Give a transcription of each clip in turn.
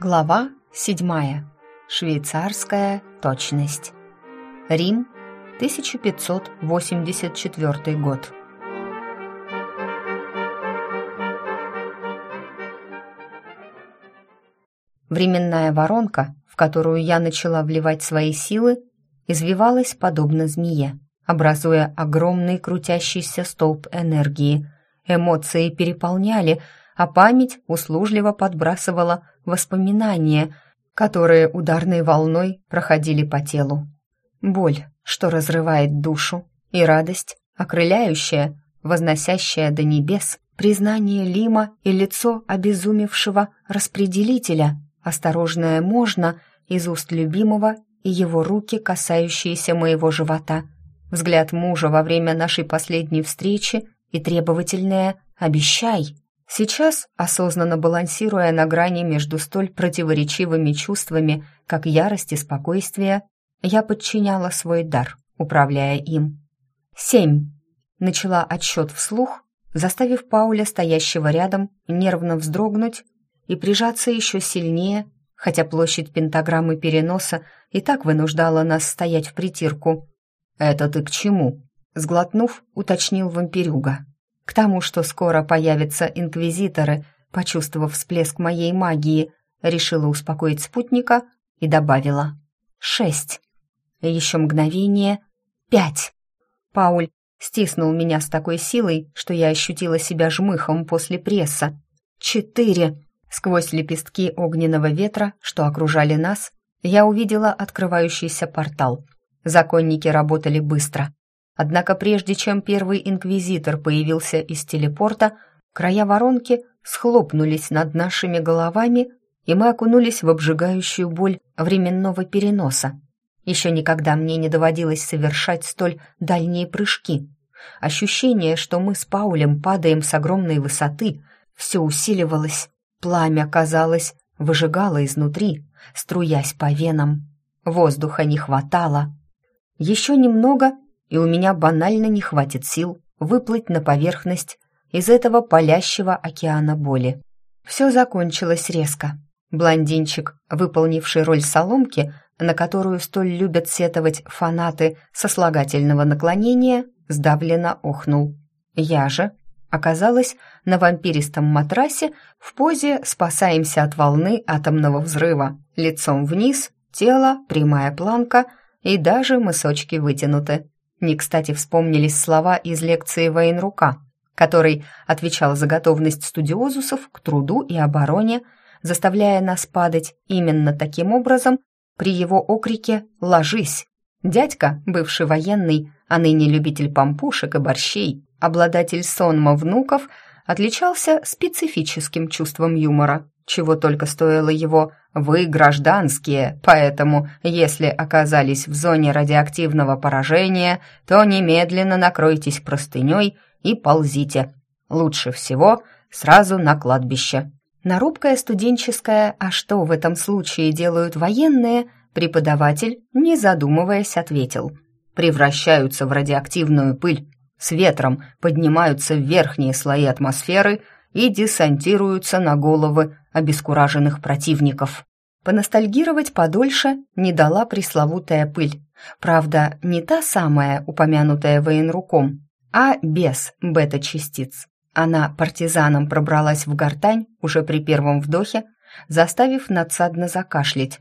Глава 7. Швейцарская точность. Рим, 1584 год. Временная воронка, в которую я начала вливать свои силы, извивалась подобно змее, образуя огромный крутящийся столб энергии. Эмоции переполняли, а память услужливо подбрасывала воспоминания, которые ударной волной проходили по телу. Боль, что разрывает душу, и радость, окрыляющая, возносящая до небес, признание Лима и лицо обезумевшего распределителя, осторожное можно из уст любимого и его руки, касающиеся моего живота, взгляд мужа во время нашей последней встречи и требовательное «обещай», Сейчас, осознанно балансируя на грани между столь противоречивыми чувствами, как ярость и спокойствие, я подчиняла свой дар, управляя им. «Семь!» — начала отсчет вслух, заставив Пауля, стоящего рядом, нервно вздрогнуть и прижаться еще сильнее, хотя площадь пентаграммы переноса и так вынуждала нас стоять в притирку. «Это ты к чему?» — сглотнув, уточнил вампирюга. К тому, что скоро появятся инквизиторы, почувствовав всплеск моей магии, решила успокоить спутника и добавила «шесть». Еще мгновение «пять». Пауль стиснул меня с такой силой, что я ощутила себя жмыхом после пресса. «Четыре». Сквозь лепестки огненного ветра, что окружали нас, я увидела открывающийся портал. Законники работали быстро. Однако прежде чем первый инквизитор появился из телепорта, края воронки схлопнулись над нашими головами, и мы окунулись в обжигающую боль временного переноса. Еще никогда мне не доводилось совершать столь дальние прыжки. Ощущение, что мы с Паулем падаем с огромной высоты, все усиливалось. Пламя, казалось, выжигало изнутри, струясь по венам. Воздуха не хватало. Еще немного, и у меня банально не хватит сил выплыть на поверхность из этого палящего океана боли. Все закончилось резко. Блондинчик, выполнивший роль соломки, на которую столь любят сетовать фанаты сослагательного наклонения, сдавленно охнул. Я же оказалась на вампиристом матрасе в позе «спасаемся от волны атомного взрыва», лицом вниз, тело, прямая планка и даже мысочки вытянуты. Не кстати вспомнились слова из лекции военрука, который отвечал за готовность студиозусов к труду и обороне, заставляя нас падать именно таким образом при его окрике «Ложись!». Дядька, бывший военный, а ныне любитель пампушек и борщей, обладатель сонма внуков, отличался специфическим чувством юмора, чего только стоило его «вы гражданские, поэтому, если оказались в зоне радиоактивного поражения, то немедленно накройтесь простыней и ползите. Лучше всего сразу на кладбище». Нарубкая студенческая «А что в этом случае делают военные?» преподаватель, не задумываясь, ответил. «Превращаются в радиоактивную пыль, с ветром поднимаются в верхние слои атмосферы – и десантируются на головы обескураженных противников. Поностальгировать подольше не дала пресловутая пыль. Правда, не та самая, упомянутая военруком, а без бета-частиц. Она партизаном пробралась в гортань уже при первом вдохе, заставив надсадно закашлять.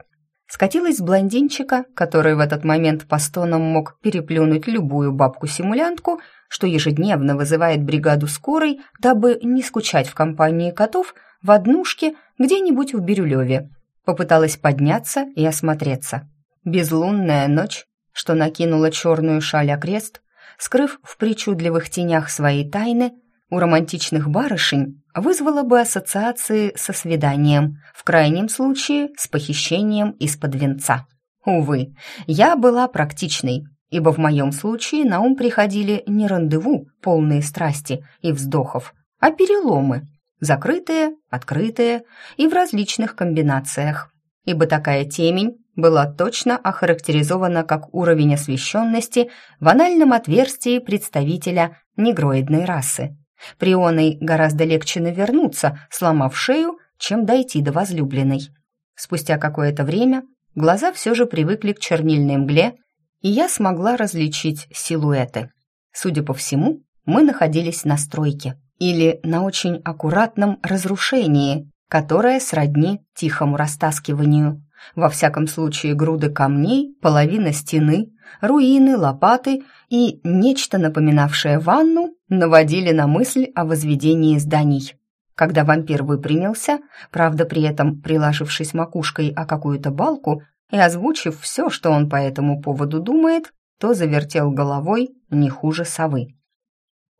Скатилась с блондинчика, который в этот момент по стонам мог переплюнуть любую бабку-симулянтку, что ежедневно вызывает бригаду скорой, дабы не скучать в компании котов в однушке где-нибудь в Бирюлеве. Попыталась подняться и осмотреться. Безлунная ночь, что накинула черную шаль окрест, скрыв в причудливых тенях свои тайны, у романтичных барышень вызвала бы ассоциации со свиданием, в крайнем случае с похищением из-под венца. Увы, я была практичной, ибо в моем случае на ум приходили не рандеву, полные страсти и вздохов, а переломы, закрытые, открытые и в различных комбинациях, ибо такая темень была точно охарактеризована как уровень освещенности в анальном отверстии представителя негроидной расы. Прионой гораздо легче навернуться, сломав шею, чем дойти до возлюбленной. Спустя какое-то время глаза все же привыкли к чернильной мгле, и я смогла различить силуэты. Судя по всему, мы находились на стройке или на очень аккуратном разрушении, которое сродни тихому растаскиванию. Во всяком случае, груды камней, половина стены, руины, лопаты и нечто напоминавшее ванну наводили на мысль о возведении зданий. Когда вампир выпрямился, правда при этом приложившись макушкой о какую-то балку и озвучив все, что он по этому поводу думает, то завертел головой не хуже совы.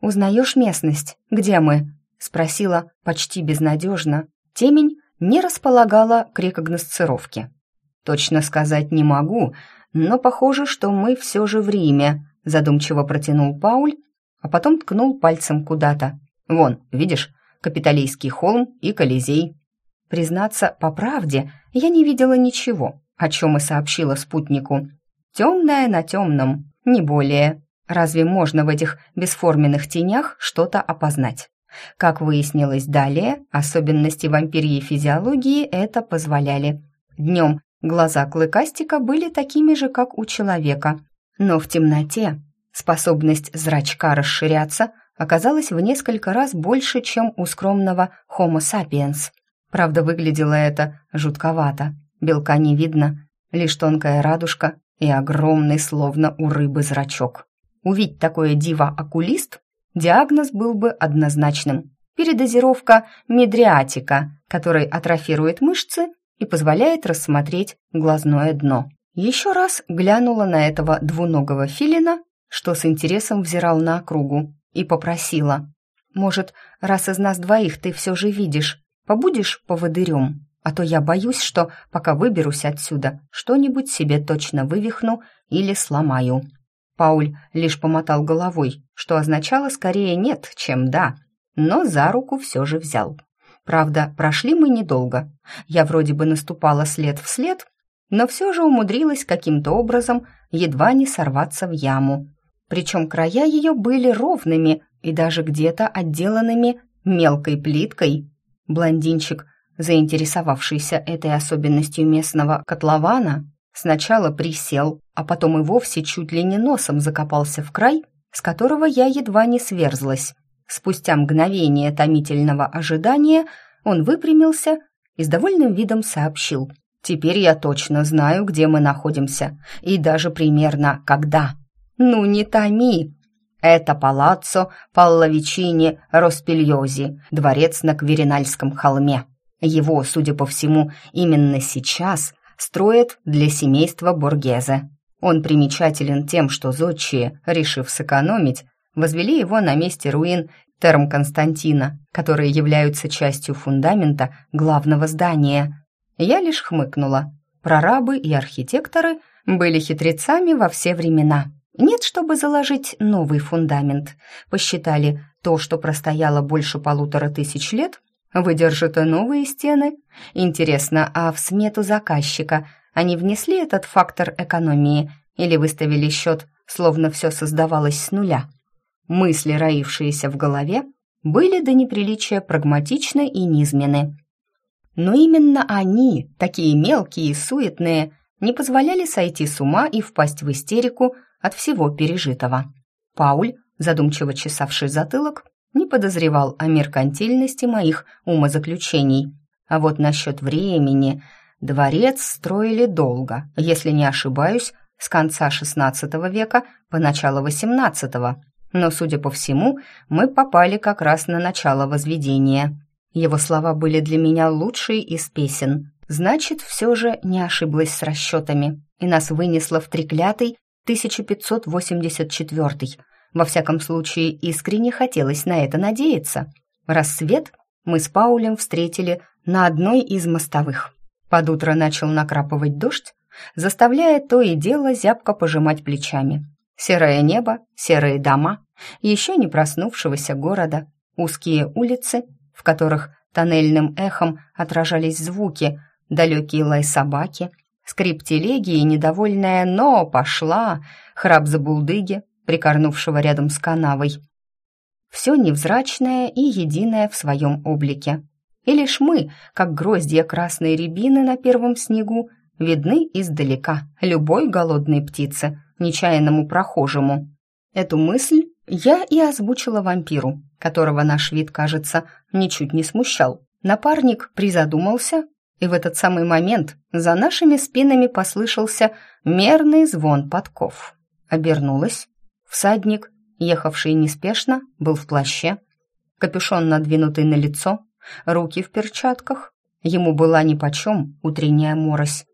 «Узнаешь местность? Где мы?» — спросила почти безнадежно. Темень не располагала к рекогносцировке. «Точно сказать не могу, но похоже, что мы все же в Риме», — задумчиво протянул Пауль, а потом ткнул пальцем куда-то. «Вон, видишь, Капитолийский холм и Колизей». Признаться, по правде, я не видела ничего, о чем и сообщила спутнику. Темное на темном, не более. Разве можно в этих бесформенных тенях что-то опознать? Как выяснилось далее, особенности вампирьей физиологии это позволяли. Днем глаза клыкастика были такими же, как у человека, но в темноте способность зрачка расширяться оказалась в несколько раз больше, чем у скромного Homo sapiens. Правда, выглядело это жутковато. Белка не видно, лишь тонкая радужка и огромный, словно у рыбы, зрачок. Увидеть такое диво-окулист, диагноз был бы однозначным. Передозировка медриатика, который атрофирует мышцы и позволяет рассмотреть глазное дно. Еще раз глянула на этого двуногого филина, что с интересом взирал на округу, и попросила. «Может, раз из нас двоих ты все же видишь, побудешь поводырем? А то я боюсь, что, пока выберусь отсюда, что-нибудь себе точно вывихну или сломаю». Пауль лишь помотал головой, что означало скорее «нет», чем «да», но за руку все же взял. Правда, прошли мы недолго. Я вроде бы наступала след в след, но все же умудрилась каким-то образом едва не сорваться в яму. Причем края ее были ровными и даже где-то отделанными мелкой плиткой. Блондинчик, заинтересовавшийся этой особенностью местного котлована, Сначала присел, а потом и вовсе чуть ли не носом закопался в край, с которого я едва не сверзлась. Спустя мгновение томительного ожидания он выпрямился и с довольным видом сообщил. «Теперь я точно знаю, где мы находимся, и даже примерно когда». «Ну не томи!» «Это палаццо Паллавичини Роспильози, дворец на Кверинальском холме. Его, судя по всему, именно сейчас строят для семейства Боргезе. Он примечателен тем, что зодчие, решив сэкономить, возвели его на месте руин Терм Константина, которые являются частью фундамента главного здания. Я лишь хмыкнула. Прорабы и архитекторы были хитрецами во все времена. Нет, чтобы заложить новый фундамент. Посчитали, то, что простояло больше полутора тысяч лет, Выдержат и новые стены? Интересно, а в смету заказчика они внесли этот фактор экономии или выставили счет, словно все создавалось с нуля? Мысли, роившиеся в голове, были до неприличия прагматичны и низменны. Но именно они, такие мелкие и суетные, не позволяли сойти с ума и впасть в истерику от всего пережитого. Пауль, задумчиво чесавший затылок, не подозревал о меркантильности моих умозаключений. А вот насчет времени дворец строили долго, если не ошибаюсь, с конца XVI века по начало XVIII. Но, судя по всему, мы попали как раз на начало возведения. Его слова были для меня лучшие из песен. Значит, все же не ошиблась с расчетами, и нас вынесло в треклятый 1584 во всяком случае, искренне хотелось на это надеяться. Рассвет мы с Паулем встретили на одной из мостовых. Под утро начал накрапывать дождь, заставляя то и дело зябко пожимать плечами. Серое небо, серые дома, еще не проснувшегося города, узкие улицы, в которых тоннельным эхом отражались звуки, далекие лай собаки, скрип телеги и недовольная «но, пошла!» храп забулдыги, прикорнувшего рядом с канавой. Все невзрачное и единое в своем облике. и лишь мы, как гроздья красной рябины на первом снегу, видны издалека любой голодной птице, нечаянному прохожему. Эту мысль я и озвучила вампиру, которого наш вид, кажется, ничуть не смущал. Напарник призадумался, и в этот самый момент за нашими спинами послышался мерный звон подков. Обернулась. Всадник, ехавший неспешно, был в плаще, капюшон надвинутый на лицо, руки в перчатках. Ему была нипочем утренняя морось.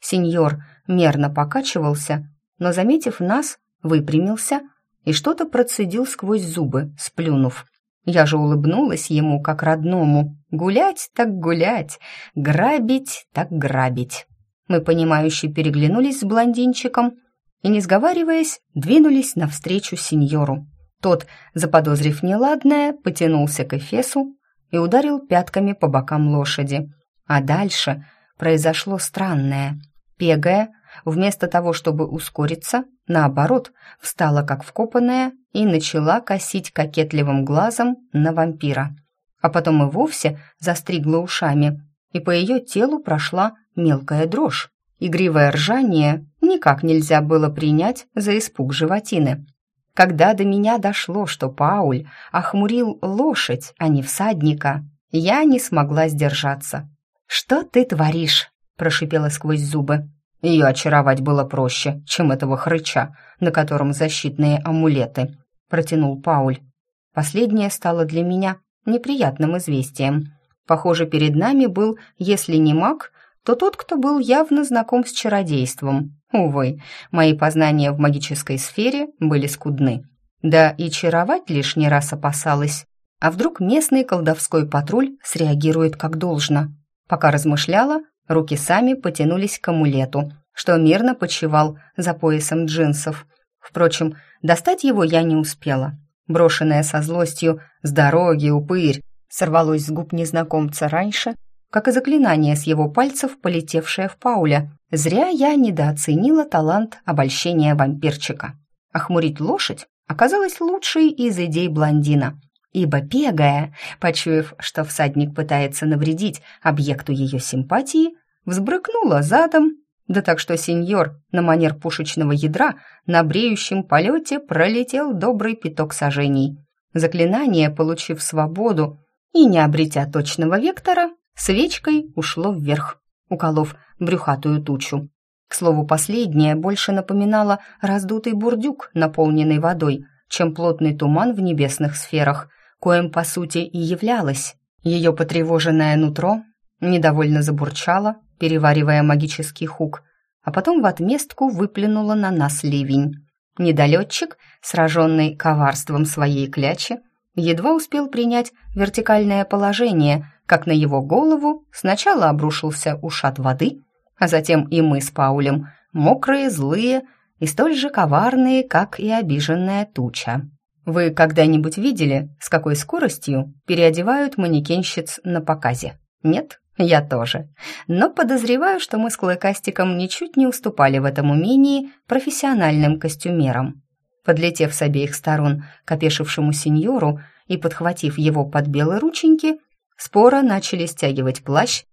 Сеньор мерно покачивался, но, заметив нас, выпрямился и что-то процедил сквозь зубы, сплюнув. Я же улыбнулась ему как родному. Гулять так гулять, грабить так грабить. Мы, понимающе переглянулись с блондинчиком и, не сговариваясь, двинулись навстречу сеньору. Тот, заподозрив неладное, потянулся к Эфесу и ударил пятками по бокам лошади. А дальше произошло странное. Пегая, вместо того, чтобы ускориться, наоборот, встала как вкопанная и начала косить кокетливым глазом на вампира. А потом и вовсе застригла ушами, и по ее телу прошла мелкая дрожь. Игривое ржание никак нельзя было принять за испуг животины. Когда до меня дошло, что Пауль охмурил лошадь, а не всадника, я не смогла сдержаться. «Что ты творишь?» – прошипела сквозь зубы. Ее очаровать было проще, чем этого хрыча, на котором защитные амулеты, протянул Пауль. Последнее стало для меня неприятным известием. Похоже, перед нами был, если не маг, то тот, кто был явно знаком с чародейством. Увы, мои познания в магической сфере были скудны. Да и чаровать лишний раз опасалась. А вдруг местный колдовской патруль среагирует как должно? Пока размышляла, руки сами потянулись к амулету, что мирно почивал за поясом джинсов. Впрочем, достать его я не успела. Брошенная со злостью «С дороги, упырь!» сорвалось с губ незнакомца раньше, как и заклинание с его пальцев, полетевшее в Пауля. Зря я недооценила талант обольщения вампирчика. Охмурить лошадь оказалось лучшей из идей блондина, ибо пегая, почуяв, что всадник пытается навредить объекту ее симпатии, взбрыкнула задом, да так что сеньор на манер пушечного ядра на бреющем полете пролетел добрый пяток сажений. Заклинание, получив свободу и не обретя точного вектора, свечкой ушло вверх, уколов брюхатую тучу. К слову, последнее больше напоминало раздутый бурдюк, наполненный водой, чем плотный туман в небесных сферах, коим, по сути, и являлось. Ее потревоженное нутро недовольно забурчало, переваривая магический хук, а потом в отместку выплюнуло на нас ливень. Недолетчик, сраженный коварством своей клячи, едва успел принять вертикальное положение, как на его голову сначала обрушился ушат воды, а затем и мы с Паулем, мокрые, злые и столь же коварные, как и обиженная туча. Вы когда-нибудь видели, с какой скоростью переодевают манекенщиц на показе? Нет? Я тоже. Но подозреваю, что мы с Клыкастиком ничуть не уступали в этом умении профессиональным костюмерам. Подлетев с обеих сторон к опешившему сеньору и подхватив его под белые рученьки, споро начали стягивать плащ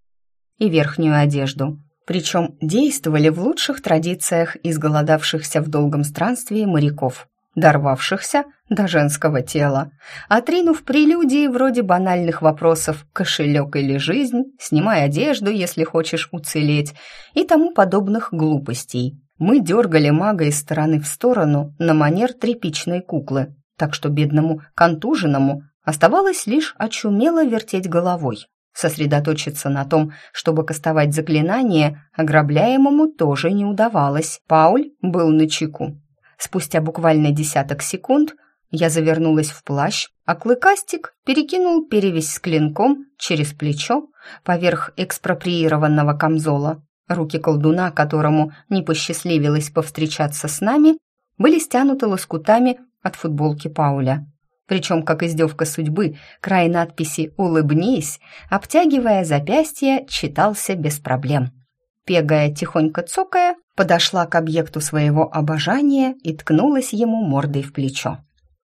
и верхнюю одежду. Причем действовали в лучших традициях изголодавшихся в долгом странстве моряков, дорвавшихся до женского тела, отринув прелюдии вроде банальных вопросов «кошелек или жизнь», «снимай одежду, если хочешь уцелеть» и тому подобных глупостей. Мы дергали мага из стороны в сторону на манер тряпичной куклы, так что бедному контуженному оставалось лишь очумело вертеть головой. Сосредоточиться на том, чтобы кастовать заклинание, ограбляемому тоже не удавалось. Пауль был на чеку. Спустя буквально десяток секунд я завернулась в плащ, а клыкастик перекинул перевязь с клинком через плечо поверх экспроприированного камзола. Руки колдуна, которому не посчастливилось повстречаться с нами, были стянуты лоскутами от футболки Пауля. Причем, как издевка судьбы, край надписи «Улыбнись», обтягивая запястье, читался без проблем. Пегая, тихонько цокая, подошла к объекту своего обожания и ткнулась ему мордой в плечо.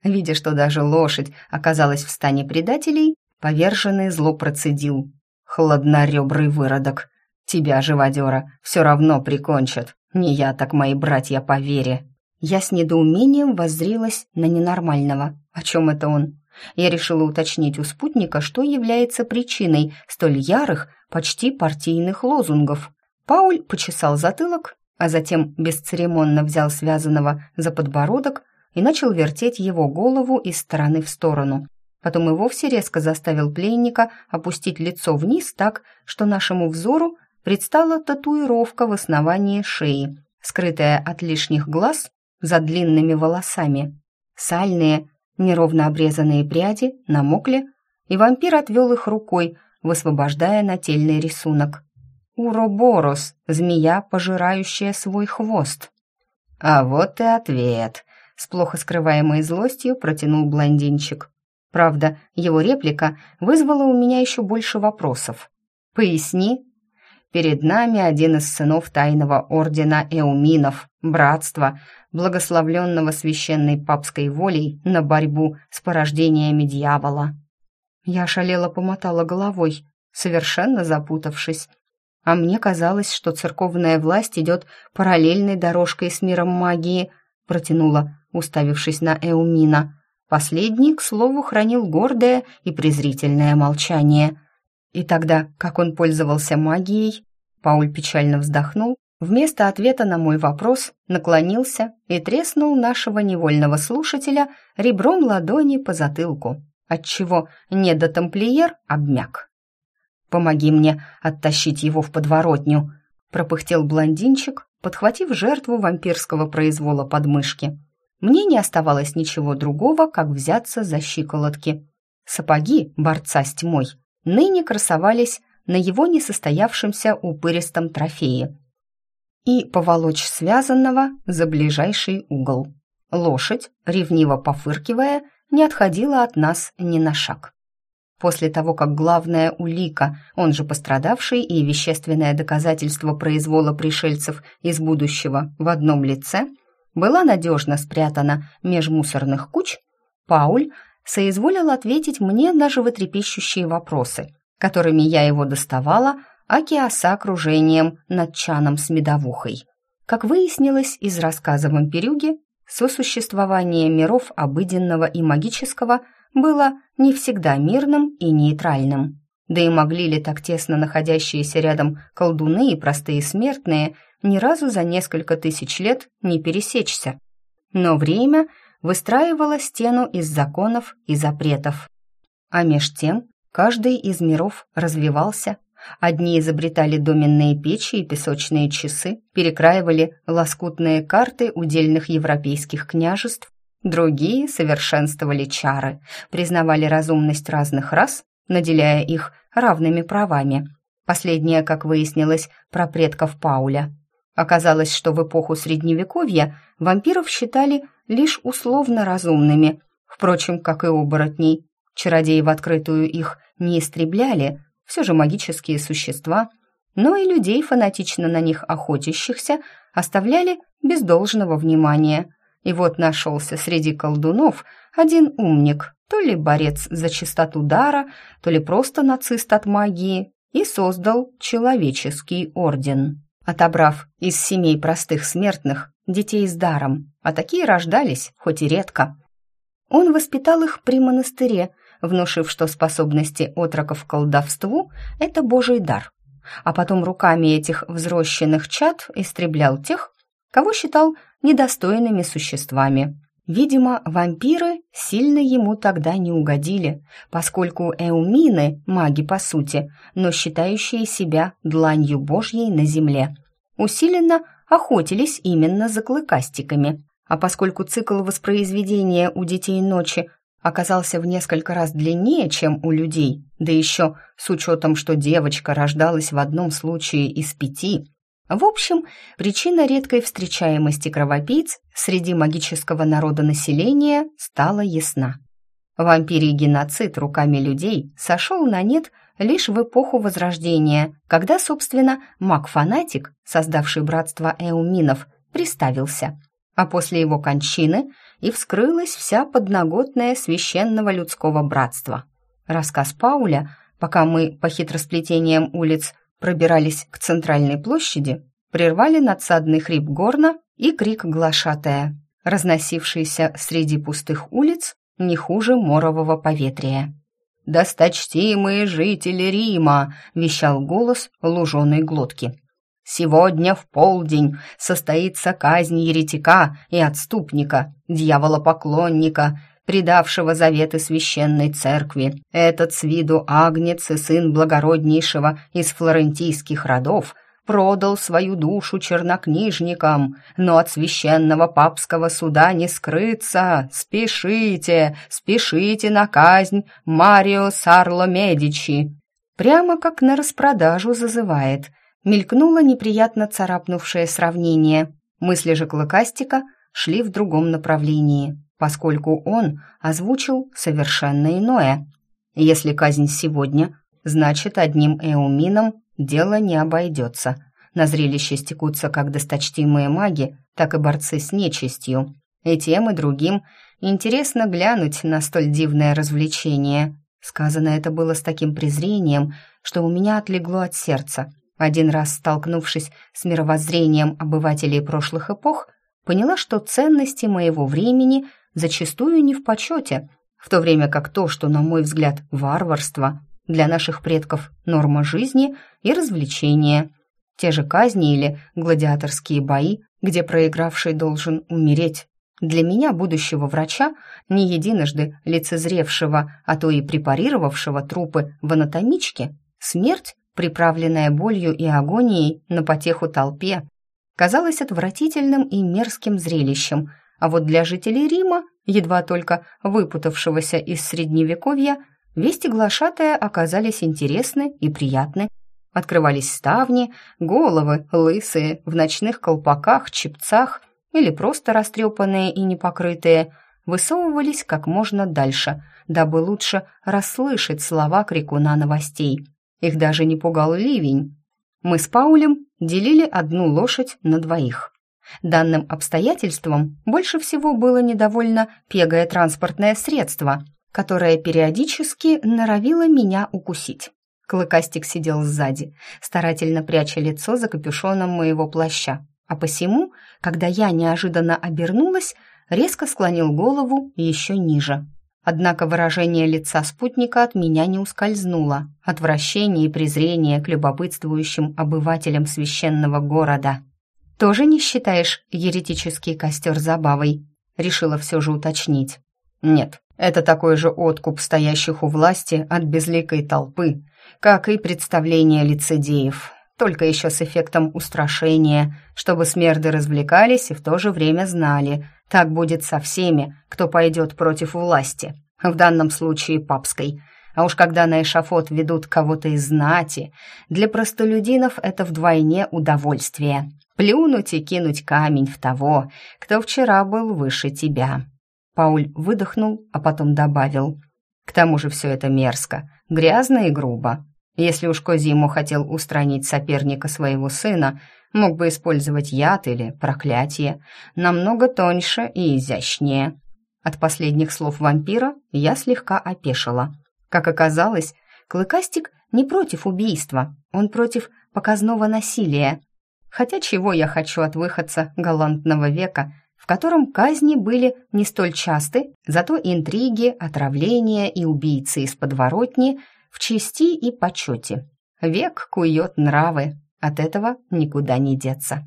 Видя, что даже лошадь оказалась в стане предателей, поверженный зло процедил. хладноребрый выродок. Тебя, живодера, все равно прикончат. Не я, так мои братья по вере». Я с недоумением воззрилась на ненормального. О чем это он? Я решила уточнить у спутника, что является причиной столь ярых, почти партийных лозунгов. Пауль почесал затылок, а затем бесцеремонно взял связанного за подбородок и начал вертеть его голову из стороны в сторону. Потом и вовсе резко заставил пленника опустить лицо вниз так, что нашему взору предстала татуировка в основании шеи, скрытая от лишних глаз за длинными волосами. Сальные, неровно обрезанные пряди намокли, и вампир отвел их рукой, высвобождая нательный рисунок. Уроборос, змея, пожирающая свой хвост. «А вот и ответ», — с плохо скрываемой злостью протянул блондинчик. Правда, его реплика вызвала у меня еще больше вопросов. «Поясни», Перед нами один из сынов тайного ордена Эуминов, братства, благословленного священной папской волей на борьбу с порождениями дьявола. Я шалела помотала головой, совершенно запутавшись. А мне казалось, что церковная власть идет параллельной дорожкой с миром магии, протянула, уставившись на Эумина. Последний, к слову, хранил гордое и презрительное молчание — и тогда, как он пользовался магией, Пауль печально вздохнул, вместо ответа на мой вопрос наклонился и треснул нашего невольного слушателя ребром ладони по затылку, отчего недотамплиер обмяк. «Помоги мне оттащить его в подворотню», — пропыхтел блондинчик, подхватив жертву вампирского произвола подмышки. Мне не оставалось ничего другого, как взяться за щиколотки. Сапоги борца с тьмой ныне красовались на его несостоявшемся упыристом трофее и поволочь связанного за ближайший угол. Лошадь, ревниво пофыркивая, не отходила от нас ни на шаг. После того, как главная улика, он же пострадавший и вещественное доказательство произвола пришельцев из будущего в одном лице, была надежно спрятана меж мусорных куч, Пауль соизволил ответить мне на животрепещущие вопросы, которыми я его доставала, акиаса окружением над чаном с медовухой. Как выяснилось из рассказа вампирюги, сосуществование миров обыденного и магического было не всегда мирным и нейтральным. Да и могли ли так тесно находящиеся рядом колдуны и простые смертные ни разу за несколько тысяч лет не пересечься? Но время выстраивала стену из законов и запретов. А меж тем каждый из миров развивался. Одни изобретали доменные печи и песочные часы, перекраивали лоскутные карты удельных европейских княжеств, другие совершенствовали чары, признавали разумность разных рас, наделяя их равными правами. Последнее, как выяснилось, про предков Пауля. Оказалось, что в эпоху Средневековья вампиров считали лишь условно разумными, впрочем, как и оборотней. Чародеи в открытую их не истребляли, все же магические существа, но и людей, фанатично на них охотящихся, оставляли без должного внимания. И вот нашелся среди колдунов один умник, то ли борец за чистоту дара, то ли просто нацист от магии, и создал человеческий орден отобрав из семей простых смертных детей с даром, а такие рождались, хоть и редко. Он воспитал их при монастыре, внушив, что способности отроков к колдовству – это божий дар, а потом руками этих взрощенных чад истреблял тех, кого считал недостойными существами. Видимо, вампиры сильно ему тогда не угодили, поскольку эумины – маги по сути, но считающие себя дланью божьей на земле, усиленно охотились именно за клыкастиками. А поскольку цикл воспроизведения у детей ночи оказался в несколько раз длиннее, чем у людей, да еще с учетом, что девочка рождалась в одном случае из пяти, в общем, причина редкой встречаемости кровопийц среди магического народа населения стала ясна. Вампирий геноцид руками людей сошел на нет лишь в эпоху Возрождения, когда, собственно, маг-фанатик, создавший братство эуминов, приставился. А после его кончины и вскрылась вся подноготная священного людского братства. Рассказ Пауля Пока мы по хитросплетениям улиц пробирались к центральной площади, прервали надсадный хрип горна и крик глашатая, разносившийся среди пустых улиц не хуже морового поветрия. «Досточтимые жители Рима!» — вещал голос луженой глотки. «Сегодня в полдень состоится казнь еретика и отступника, дьяволопоклонника, предавшего заветы священной церкви. Этот с виду агнец и сын благороднейшего из флорентийских родов продал свою душу чернокнижникам, но от священного папского суда не скрыться. Спешите, спешите на казнь Марио Сарло Медичи. Прямо как на распродажу зазывает. Мелькнуло неприятно царапнувшее сравнение. Мысли же Клыкастика шли в другом направлении поскольку он озвучил совершенно иное. Если казнь сегодня, значит, одним эумином дело не обойдется. На зрелище стекутся как досточтимые маги, так и борцы с нечистью. И тем, и другим интересно глянуть на столь дивное развлечение. Сказано это было с таким презрением, что у меня отлегло от сердца. Один раз столкнувшись с мировоззрением обывателей прошлых эпох, поняла, что ценности моего времени – зачастую не в почете, в то время как то, что, на мой взгляд, варварство, для наших предков норма жизни и развлечения. Те же казни или гладиаторские бои, где проигравший должен умереть. Для меня, будущего врача, не единожды лицезревшего, а то и препарировавшего трупы в анатомичке, смерть, приправленная болью и агонией на потеху толпе, казалась отвратительным и мерзким зрелищем, а вот для жителей Рима, едва только выпутавшегося из средневековья, вести глашатая оказались интересны и приятны. Открывались ставни, головы, лысые, в ночных колпаках, чепцах или просто растрепанные и непокрытые, высовывались как можно дальше, дабы лучше расслышать слова крикуна новостей. Их даже не пугал ливень. Мы с Паулем делили одну лошадь на двоих. Данным обстоятельством больше всего было недовольно пегое транспортное средство, которое периодически норовило меня укусить. Клыкастик сидел сзади, старательно пряча лицо за капюшоном моего плаща, а посему, когда я неожиданно обернулась, резко склонил голову еще ниже. Однако выражение лица спутника от меня не ускользнуло. Отвращение и презрение к любопытствующим обывателям священного города тоже не считаешь еретический костер забавой?» Решила все же уточнить. «Нет, это такой же откуп стоящих у власти от безликой толпы, как и представление лицедеев, только еще с эффектом устрашения, чтобы смерды развлекались и в то же время знали, так будет со всеми, кто пойдет против власти, в данном случае папской. А уж когда на эшафот ведут кого-то из знати, для простолюдинов это вдвойне удовольствие плюнуть и кинуть камень в того, кто вчера был выше тебя». Пауль выдохнул, а потом добавил. «К тому же все это мерзко, грязно и грубо. Если уж Козимо хотел устранить соперника своего сына, мог бы использовать яд или проклятие, намного тоньше и изящнее». От последних слов вампира я слегка опешила. Как оказалось, Клыкастик не против убийства, он против показного насилия, Хотя чего я хочу от выходца галантного века, в котором казни были не столь часты, зато интриги, отравления и убийцы из подворотни в чести и почете. Век кует нравы, от этого никуда не деться.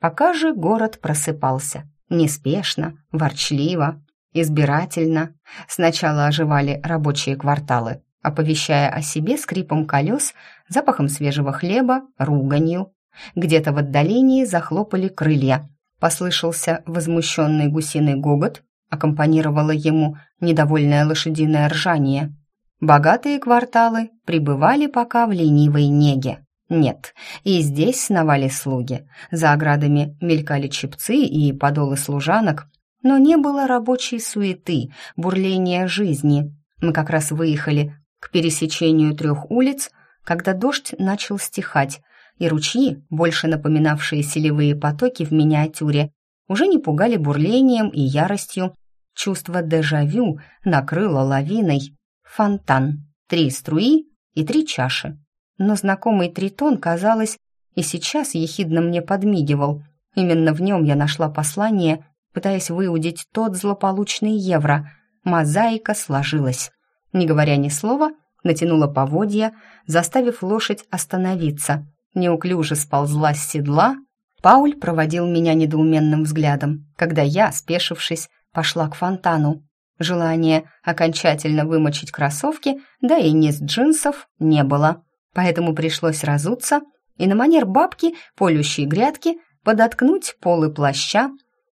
Пока же город просыпался. Неспешно, ворчливо, избирательно. Сначала оживали рабочие кварталы, оповещая о себе скрипом колес, запахом свежего хлеба, руганью, где-то в отдалении захлопали крылья. Послышался возмущенный гусиный гогот, аккомпанировало ему недовольное лошадиное ржание. Богатые кварталы пребывали пока в ленивой неге. Нет, и здесь сновали слуги. За оградами мелькали чепцы и подолы служанок, но не было рабочей суеты, бурления жизни. Мы как раз выехали к пересечению трех улиц, когда дождь начал стихать, и ручьи, больше напоминавшие селевые потоки в миниатюре, уже не пугали бурлением и яростью. Чувство дежавю накрыло лавиной. Фонтан. Три струи, и три чаши. Но знакомый тритон, казалось, и сейчас ехидно мне подмигивал. Именно в нем я нашла послание, пытаясь выудить тот злополучный евро. Мозаика сложилась. Не говоря ни слова, натянула поводья, заставив лошадь остановиться. Неуклюже сползла с седла. Пауль проводил меня недоуменным взглядом, когда я, спешившись, пошла к фонтану. Желания окончательно вымочить кроссовки, да и низ джинсов, не было. Поэтому пришлось разуться и на манер бабки, полющей грядки, подоткнуть полы плаща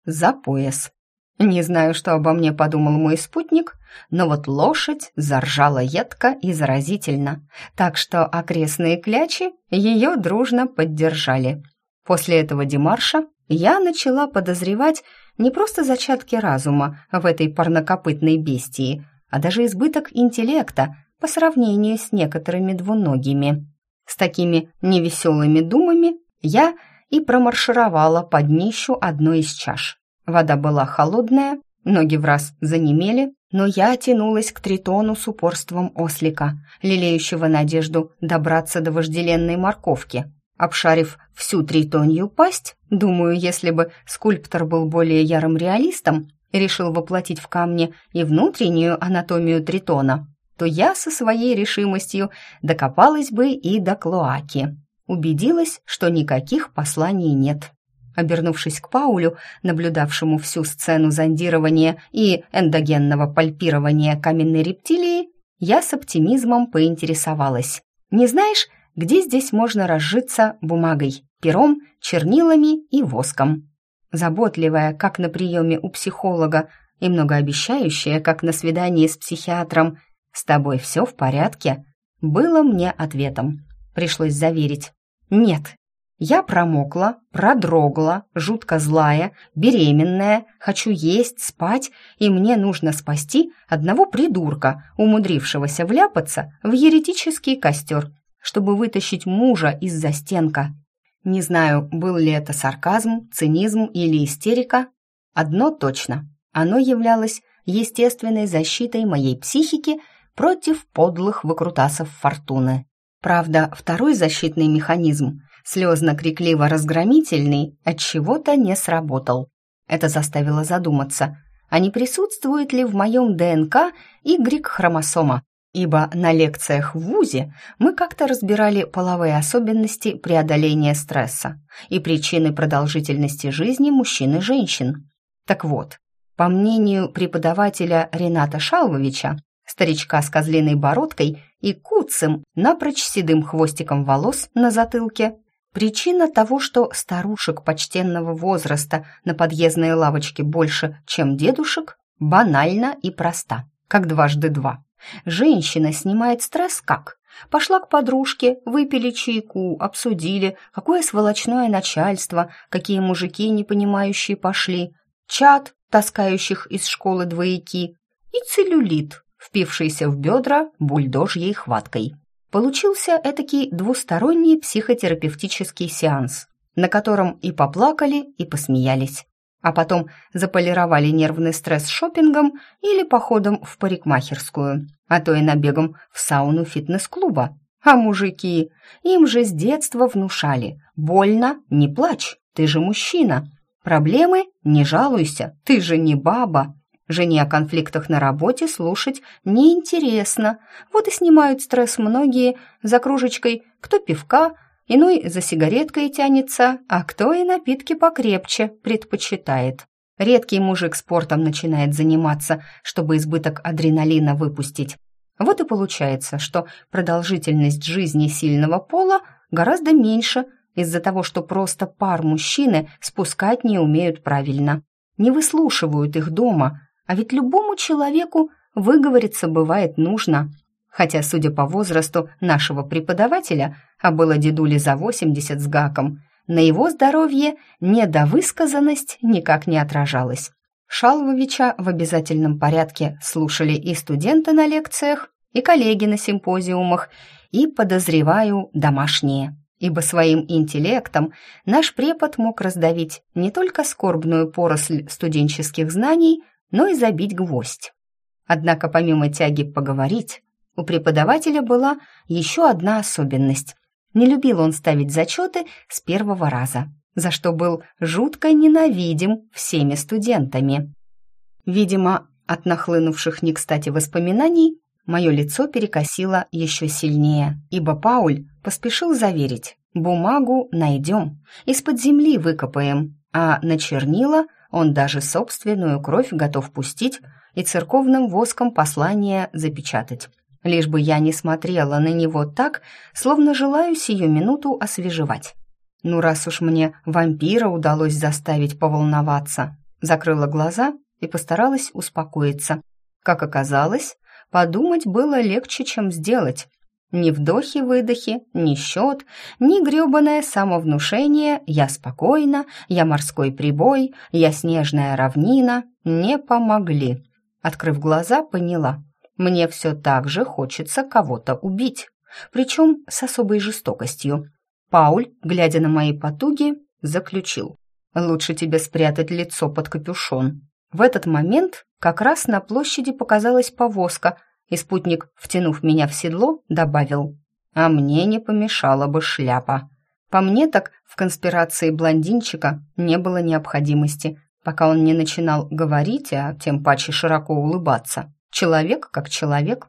за пояс. Не знаю, что обо мне подумал мой спутник, но вот лошадь заржала едко и заразительно, так что окрестные клячи ее дружно поддержали. После этого демарша я начала подозревать не просто зачатки разума в этой парнокопытной бестии, а даже избыток интеллекта по сравнению с некоторыми двуногими. С такими невеселыми думами я и промаршировала под днищу одной из чаш. Вода была холодная, ноги в раз занемели, но я тянулась к тритону с упорством ослика, лелеющего надежду добраться до вожделенной морковки. Обшарив всю тритонью пасть, думаю, если бы скульптор был более ярым реалистом и решил воплотить в камне и внутреннюю анатомию тритона, то я со своей решимостью докопалась бы и до клоаки. Убедилась, что никаких посланий нет. Обернувшись к Паулю, наблюдавшему всю сцену зондирования и эндогенного пальпирования каменной рептилии, я с оптимизмом поинтересовалась. «Не знаешь, где здесь можно разжиться бумагой, пером, чернилами и воском?» Заботливая, как на приеме у психолога, и многообещающая, как на свидании с психиатром, «С тобой все в порядке?» было мне ответом. Пришлось заверить. «Нет, я промокла, продрогла, жутко злая, беременная, хочу есть, спать, и мне нужно спасти одного придурка, умудрившегося вляпаться в еретический костер, чтобы вытащить мужа из застенка. Не знаю, был ли это сарказм, цинизм или истерика. Одно точно. Оно являлось естественной защитой моей психики против подлых выкрутасов фортуны. Правда, второй защитный механизм слезно-крикливо-разгромительный, от чего-то не сработал. Это заставило задуматься, а не присутствует ли в моем ДНК Y-хромосома, ибо на лекциях в ВУЗе мы как-то разбирали половые особенности преодоления стресса и причины продолжительности жизни мужчин и женщин. Так вот, по мнению преподавателя Рената Шалвовича, старичка с козлиной бородкой и куцым, напрочь седым хвостиком волос на затылке, Причина того, что старушек почтенного возраста на подъездной лавочке больше, чем дедушек, банальна и проста, как дважды два. Женщина снимает стресс как? Пошла к подружке, выпили чайку, обсудили, какое сволочное начальство, какие мужики непонимающие пошли, чат, таскающих из школы двояки, и целлюлит, впившийся в бедра бульдожьей хваткой. Получился этакий двусторонний психотерапевтический сеанс, на котором и поплакали, и посмеялись. А потом заполировали нервный стресс шопингом или походом в парикмахерскую, а то и набегом в сауну фитнес-клуба. А мужики, им же с детства внушали «больно, не плачь, ты же мужчина», «проблемы, не жалуйся, ты же не баба», Жене о конфликтах на работе слушать неинтересно. Вот и снимают стресс многие за кружечкой кто пивка, иной за сигареткой тянется, а кто и напитки покрепче предпочитает. Редкий мужик спортом начинает заниматься, чтобы избыток адреналина выпустить. Вот и получается, что продолжительность жизни сильного пола гораздо меньше из-за того, что просто пар мужчины спускать не умеют правильно. Не выслушивают их дома, а ведь любому человеку выговориться бывает нужно. Хотя, судя по возрасту нашего преподавателя, а было дедули за 80 с гаком, на его здоровье недовысказанность никак не отражалась. Шалвовича в обязательном порядке слушали и студенты на лекциях, и коллеги на симпозиумах, и, подозреваю, домашние. Ибо своим интеллектом наш препод мог раздавить не только скорбную поросль студенческих знаний, но и забить гвоздь. Однако помимо тяги поговорить, У преподавателя была еще одна особенность. Не любил он ставить зачеты с первого раза, за что был жутко ненавидим всеми студентами. Видимо, от нахлынувших не кстати воспоминаний мое лицо перекосило еще сильнее, ибо Пауль поспешил заверить, бумагу найдем, из-под земли выкопаем, а на чернила он даже собственную кровь готов пустить и церковным воском послание запечатать. Лишь бы я не смотрела на него так, словно желаю сию минуту освежевать. Ну, раз уж мне вампира удалось заставить поволноваться, закрыла глаза и постаралась успокоиться. Как оказалось, подумать было легче, чем сделать. Ни вдохи-выдохи, ни счет, ни грёбаное самовнушение «я спокойно», «я морской прибой», «я снежная равнина» не помогли. Открыв глаза, поняла. Мне все так же хочется кого-то убить. Причем с особой жестокостью. Пауль, глядя на мои потуги, заключил. «Лучше тебе спрятать лицо под капюшон». В этот момент как раз на площади показалась повозка, и спутник, втянув меня в седло, добавил. «А мне не помешала бы шляпа». По мне так в конспирации блондинчика не было необходимости, пока он не начинал говорить, а тем паче широко улыбаться. Человек как человек.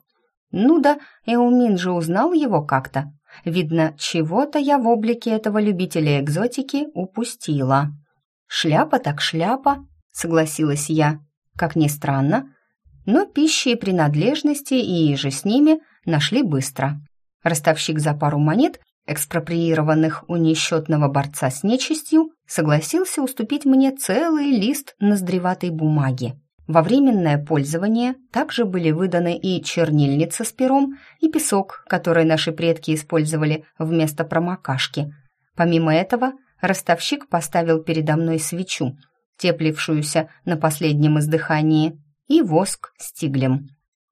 Ну да, Эумин же узнал его как-то. Видно, чего-то я в облике этого любителя экзотики упустила. «Шляпа так шляпа», — согласилась я. Как ни странно, но пищи и принадлежности и же с ними нашли быстро. Ростовщик за пару монет, экспроприированных у несчетного борца с нечистью, согласился уступить мне целый лист ноздреватой бумаги. Во временное пользование также были выданы и чернильница с пером, и песок, который наши предки использовали вместо промокашки. Помимо этого, ростовщик поставил передо мной свечу, теплившуюся на последнем издыхании, и воск с тиглем.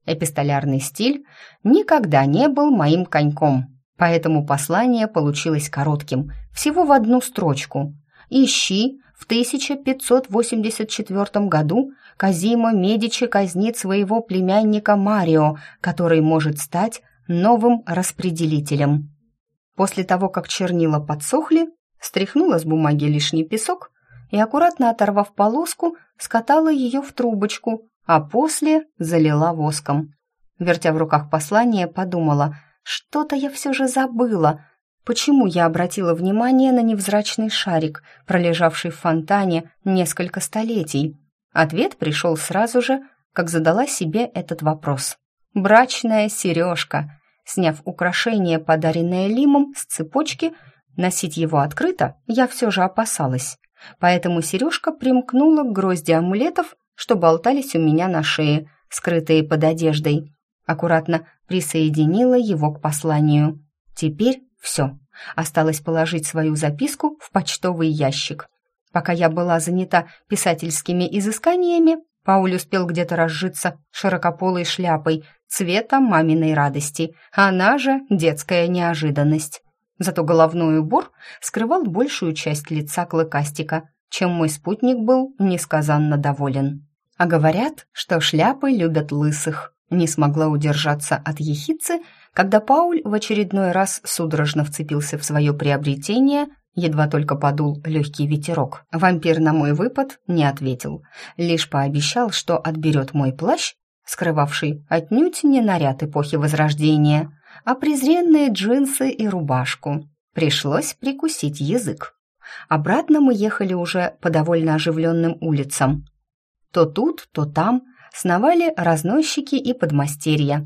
Эпистолярный стиль никогда не был моим коньком, поэтому послание получилось коротким, всего в одну строчку. «Ищи в 1584 году Казимо Медичи казнит своего племянника Марио, который может стать новым распределителем. После того, как чернила подсохли, стряхнула с бумаги лишний песок и, аккуратно оторвав полоску, скатала ее в трубочку, а после залила воском. Вертя в руках послание, подумала, что-то я все же забыла. Почему я обратила внимание на невзрачный шарик, пролежавший в фонтане несколько столетий? Ответ пришел сразу же, как задала себе этот вопрос. «Брачная сережка». Сняв украшение, подаренное Лимом, с цепочки, носить его открыто я все же опасалась. Поэтому сережка примкнула к грозди амулетов, что болтались у меня на шее, скрытые под одеждой. Аккуратно присоединила его к посланию. Теперь все. Осталось положить свою записку в почтовый ящик. Пока я была занята писательскими изысканиями, Пауль успел где-то разжиться широкополой шляпой цвета маминой радости, она же детская неожиданность. Зато головной убор скрывал большую часть лица клыкастика, чем мой спутник был несказанно доволен. А говорят, что шляпы любят лысых. Не смогла удержаться от ехидцы, когда Пауль в очередной раз судорожно вцепился в свое приобретение Едва только подул легкий ветерок. Вампир на мой выпад не ответил, лишь пообещал, что отберет мой плащ, скрывавший отнюдь не наряд эпохи Возрождения, а презренные джинсы и рубашку. Пришлось прикусить язык. Обратно мы ехали уже по довольно оживленным улицам. То тут, то там сновали разносчики и подмастерья.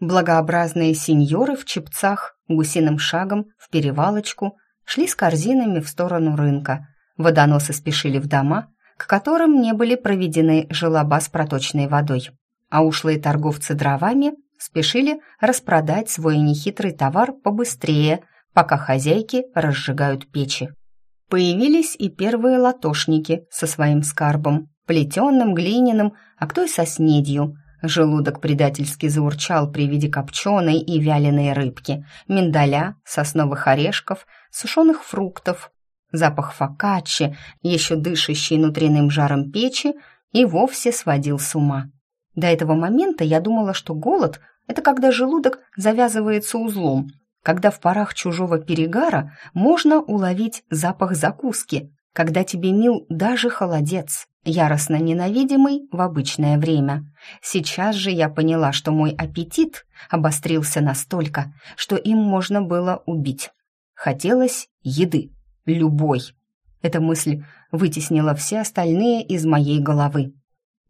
Благообразные сеньоры в чепцах, гусиным шагом, в перевалочку – шли с корзинами в сторону рынка. Водоносы спешили в дома, к которым не были проведены желоба с проточной водой. А ушлые торговцы дровами спешили распродать свой нехитрый товар побыстрее, пока хозяйки разжигают печи. Появились и первые латошники со своим скарбом, плетеным, глиняным, а кто и со снедью. Желудок предательски заурчал при виде копченой и вяленой рыбки, миндаля, сосновых орешков, сушеных фруктов. Запах фокаччи, еще дышащий внутренним жаром печи, и вовсе сводил с ума. До этого момента я думала, что голод Это когда желудок завязывается узлом, когда в парах чужого перегара можно уловить запах закуски, когда тебе мил даже холодец, яростно ненавидимый в обычное время. Сейчас же я поняла, что мой аппетит обострился настолько, что им можно было убить. Хотелось еды, любой. Эта мысль вытеснила все остальные из моей головы.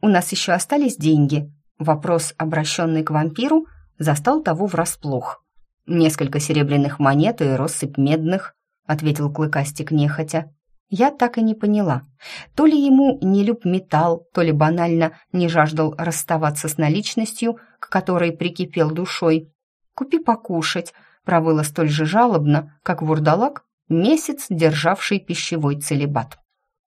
«У нас еще остались деньги?» Вопрос, обращенный к вампиру, застал того врасплох. «Несколько серебряных монет и россыпь медных», — ответил Клыкастик нехотя. Я так и не поняла. То ли ему не люб металл, то ли банально не жаждал расставаться с наличностью, к которой прикипел душой. «Купи покушать», — провыла столь же жалобно, как вурдалак, месяц державший пищевой целебат.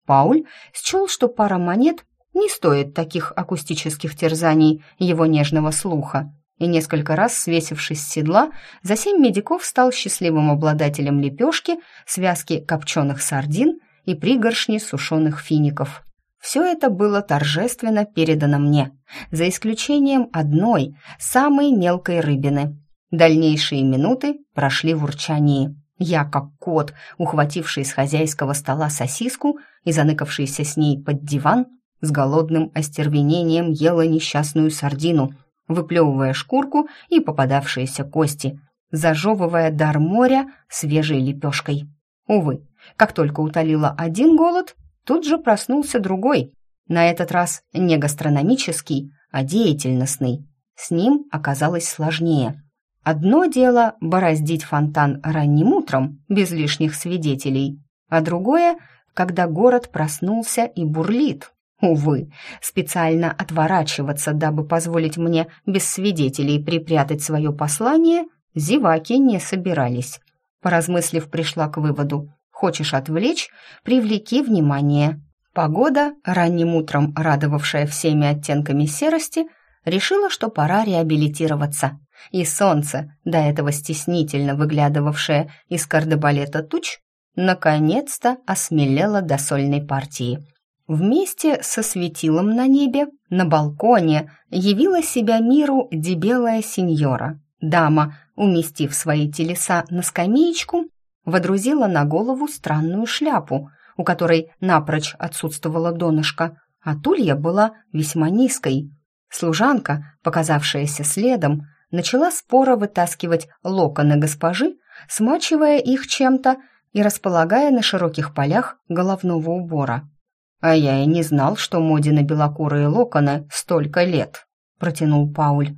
Пауль счел, что пара монет не стоит таких акустических терзаний его нежного слуха, и несколько раз, свесившись с седла, за семь медиков стал счастливым обладателем лепешки, связки копченых сардин и пригоршни сушеных фиников. Все это было торжественно передано мне, за исключением одной, самой мелкой рыбины. Дальнейшие минуты прошли в урчании. Я, как кот, ухвативший с хозяйского стола сосиску и заныкавшийся с ней под диван, с голодным остервенением ела несчастную сардину, выплевывая шкурку и попадавшиеся кости, зажевывая дар моря свежей лепешкой. Увы, как только утолила один голод, тут же проснулся другой, на этот раз не гастрономический, а деятельностный. С ним оказалось сложнее. Одно дело бороздить фонтан ранним утром, без лишних свидетелей, а другое, когда город проснулся и бурлит, Увы, специально отворачиваться, дабы позволить мне без свидетелей припрятать свое послание, зеваки не собирались. Поразмыслив, пришла к выводу. Хочешь отвлечь – привлеки внимание. Погода, ранним утром радовавшая всеми оттенками серости, решила, что пора реабилитироваться. И солнце, до этого стеснительно выглядывавшее из кардебалета туч, наконец-то осмелело до сольной партии – Вместе со светилом на небе на балконе явила себя миру дебелая сеньора. Дама, уместив свои телеса на скамеечку, водрузила на голову странную шляпу, у которой напрочь отсутствовала донышко, а тулья была весьма низкой. Служанка, показавшаяся следом, начала споро вытаскивать локоны госпожи, смачивая их чем-то и располагая на широких полях головного убора. «А я и не знал, что моде на белокурые локоны столько лет», — протянул Пауль.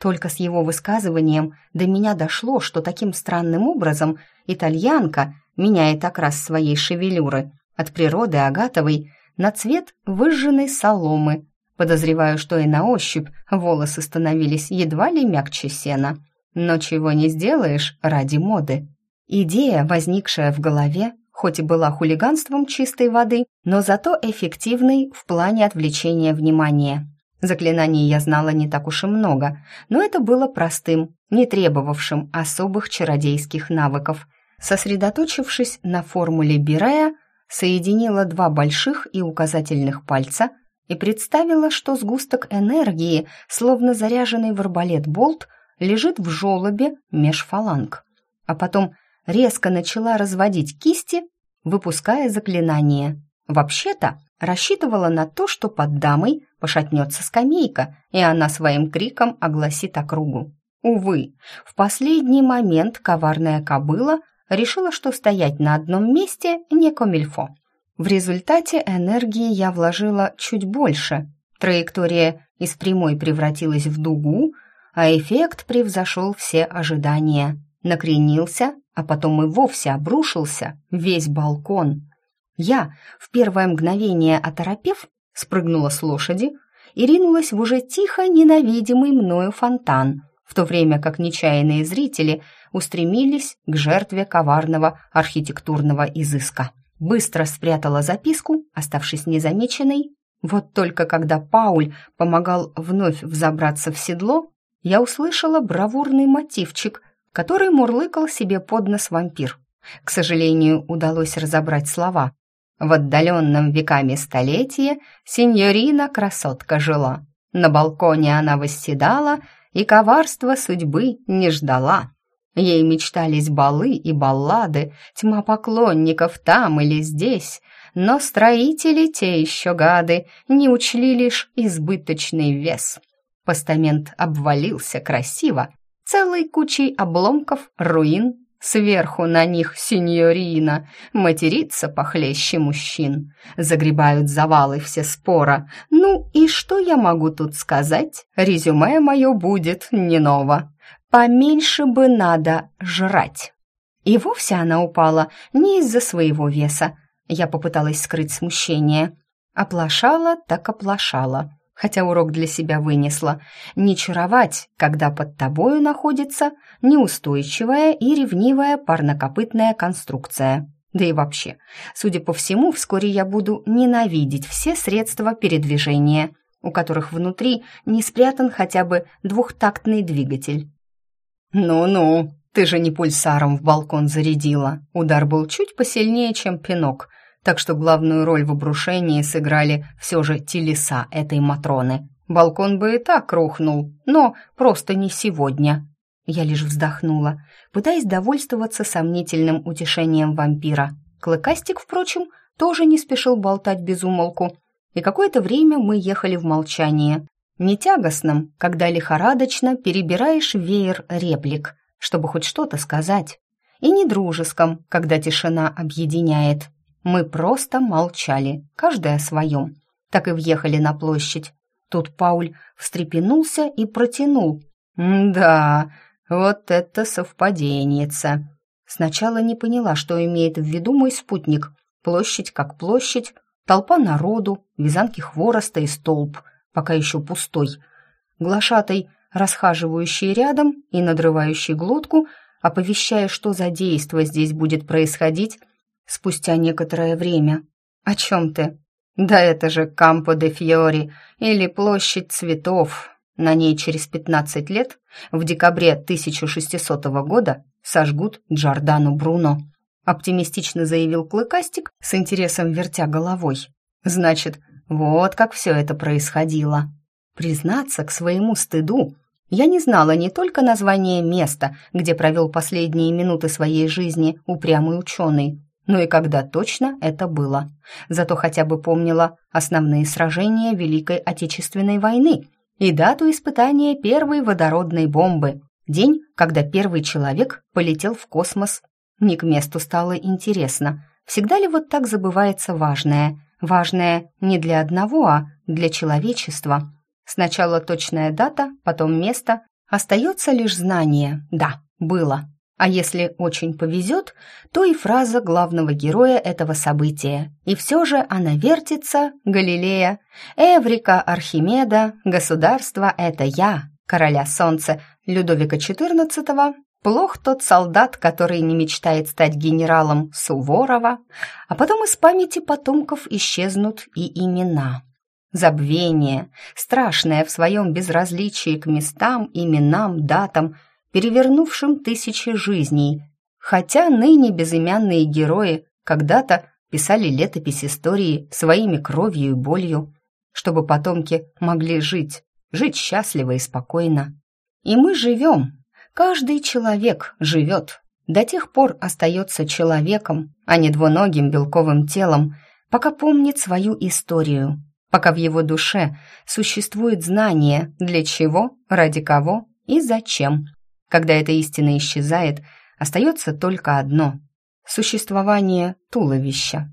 Только с его высказыванием до меня дошло, что таким странным образом итальянка меняет окрас своей шевелюры от природы агатовой на цвет выжженной соломы. Подозреваю, что и на ощупь волосы становились едва ли мягче сена. Но чего не сделаешь ради моды. Идея, возникшая в голове, хоть и была хулиганством чистой воды, но зато эффективной в плане отвлечения внимания. Заклинаний я знала не так уж и много, но это было простым, не требовавшим особых чародейских навыков. Сосредоточившись на формуле Бирея, соединила два больших и указательных пальца и представила, что сгусток энергии, словно заряженный в арбалет болт, лежит в желобе меж фаланг. А потом резко начала разводить кисти, выпуская заклинание. Вообще-то рассчитывала на то, что под дамой пошатнется скамейка, и она своим криком огласит округу. Увы, в последний момент коварная кобыла решила, что стоять на одном месте не комильфо. В результате энергии я вложила чуть больше. Траектория из прямой превратилась в дугу, а эффект превзошел все ожидания. Накренился а потом и вовсе обрушился весь балкон. Я, в первое мгновение оторопев, спрыгнула с лошади и ринулась в уже тихо ненавидимый мною фонтан, в то время как нечаянные зрители устремились к жертве коварного архитектурного изыска. Быстро спрятала записку, оставшись незамеченной. Вот только когда Пауль помогал вновь взобраться в седло, я услышала бравурный мотивчик, который мурлыкал себе под нос вампир. К сожалению, удалось разобрать слова. В отдаленном веками столетии сеньорина красотка жила. На балконе она восседала и коварство судьбы не ждала. Ей мечтались балы и баллады, тьма поклонников там или здесь, но строители, те еще гады, не учли лишь избыточный вес. Постамент обвалился красиво, целой кучей обломков, руин, сверху на них сеньорина, матерится похлеще мужчин. Загребают завалы все спора. Ну и что я могу тут сказать? Резюме мое будет не ново. Поменьше бы надо жрать. И вовсе она упала не из-за своего веса. Я попыталась скрыть смущение. Оплошала так оплошала. Хотя урок для себя вынесла. Не чаровать, когда под тобою находится неустойчивая и ревнивая парнокопытная конструкция. Да и вообще, судя по всему, вскоре я буду ненавидеть все средства передвижения, у которых внутри не спрятан хотя бы двухтактный двигатель. «Ну-ну, ты же не пульсаром в балкон зарядила. Удар был чуть посильнее, чем пинок, так что главную роль в обрушении сыграли все же телеса этой Матроны. Балкон бы и так рухнул, но просто не сегодня». Я лишь вздохнула, пытаясь довольствоваться сомнительным утешением вампира. Клыкастик, впрочем, тоже не спешил болтать без умолку, и какое-то время мы ехали в молчании, не тягостном, когда лихорадочно перебираешь веер реплик, чтобы хоть что-то сказать, и не дружеском, когда тишина объединяет. Мы просто молчали, каждый о своем. Так и въехали на площадь. Тут Пауль встрепенулся и протянул. «Да, вот это совпаденьица!» Сначала не поняла, что имеет в виду мой спутник. Площадь как площадь, толпа народу, вязанки хвороста и столб — пока еще пустой. Глашатай, расхаживающий рядом и надрывающий глотку, оповещая, что за действо здесь будет происходить спустя некоторое время. «О чем ты?» «Да это же Кампо де Фьори или Площадь цветов. На ней через 15 лет, в декабре 1600 года, сожгут Джордану Бруно», оптимистично заявил Клыкастик, с интересом вертя головой. «Значит, вот как все это происходило. Признаться к своему стыду, я не знала не только название места, где провел последние минуты своей жизни упрямый ученый, но и когда точно это было. Зато хотя бы помнила основные сражения Великой Отечественной войны и дату испытания первой водородной бомбы, день, когда первый человек полетел в космос. Не к месту стало интересно, всегда ли вот так забывается важное – Важное не для одного, а для человечества. Сначала точная дата, потом место. Остается лишь знание «да, было». А если очень повезет, то и фраза главного героя этого события. И все же она вертится, Галилея, Эврика, Архимеда, государство — это я, короля солнца Людовика XIV, Плох тот солдат, который не мечтает стать генералом Суворова, а потом из памяти потомков исчезнут и имена. Забвение, страшное в своем безразличии к местам, именам, датам, перевернувшим тысячи жизней, хотя ныне безымянные герои когда-то писали летопись истории своими кровью и болью, чтобы потомки могли жить, жить счастливо и спокойно. И мы живем, Каждый человек живет, до тех пор остается человеком, а не двуногим белковым телом, пока помнит свою историю, пока в его душе существует знание, для чего, ради кого и зачем. Когда эта истина исчезает, остается только одно — существование туловища.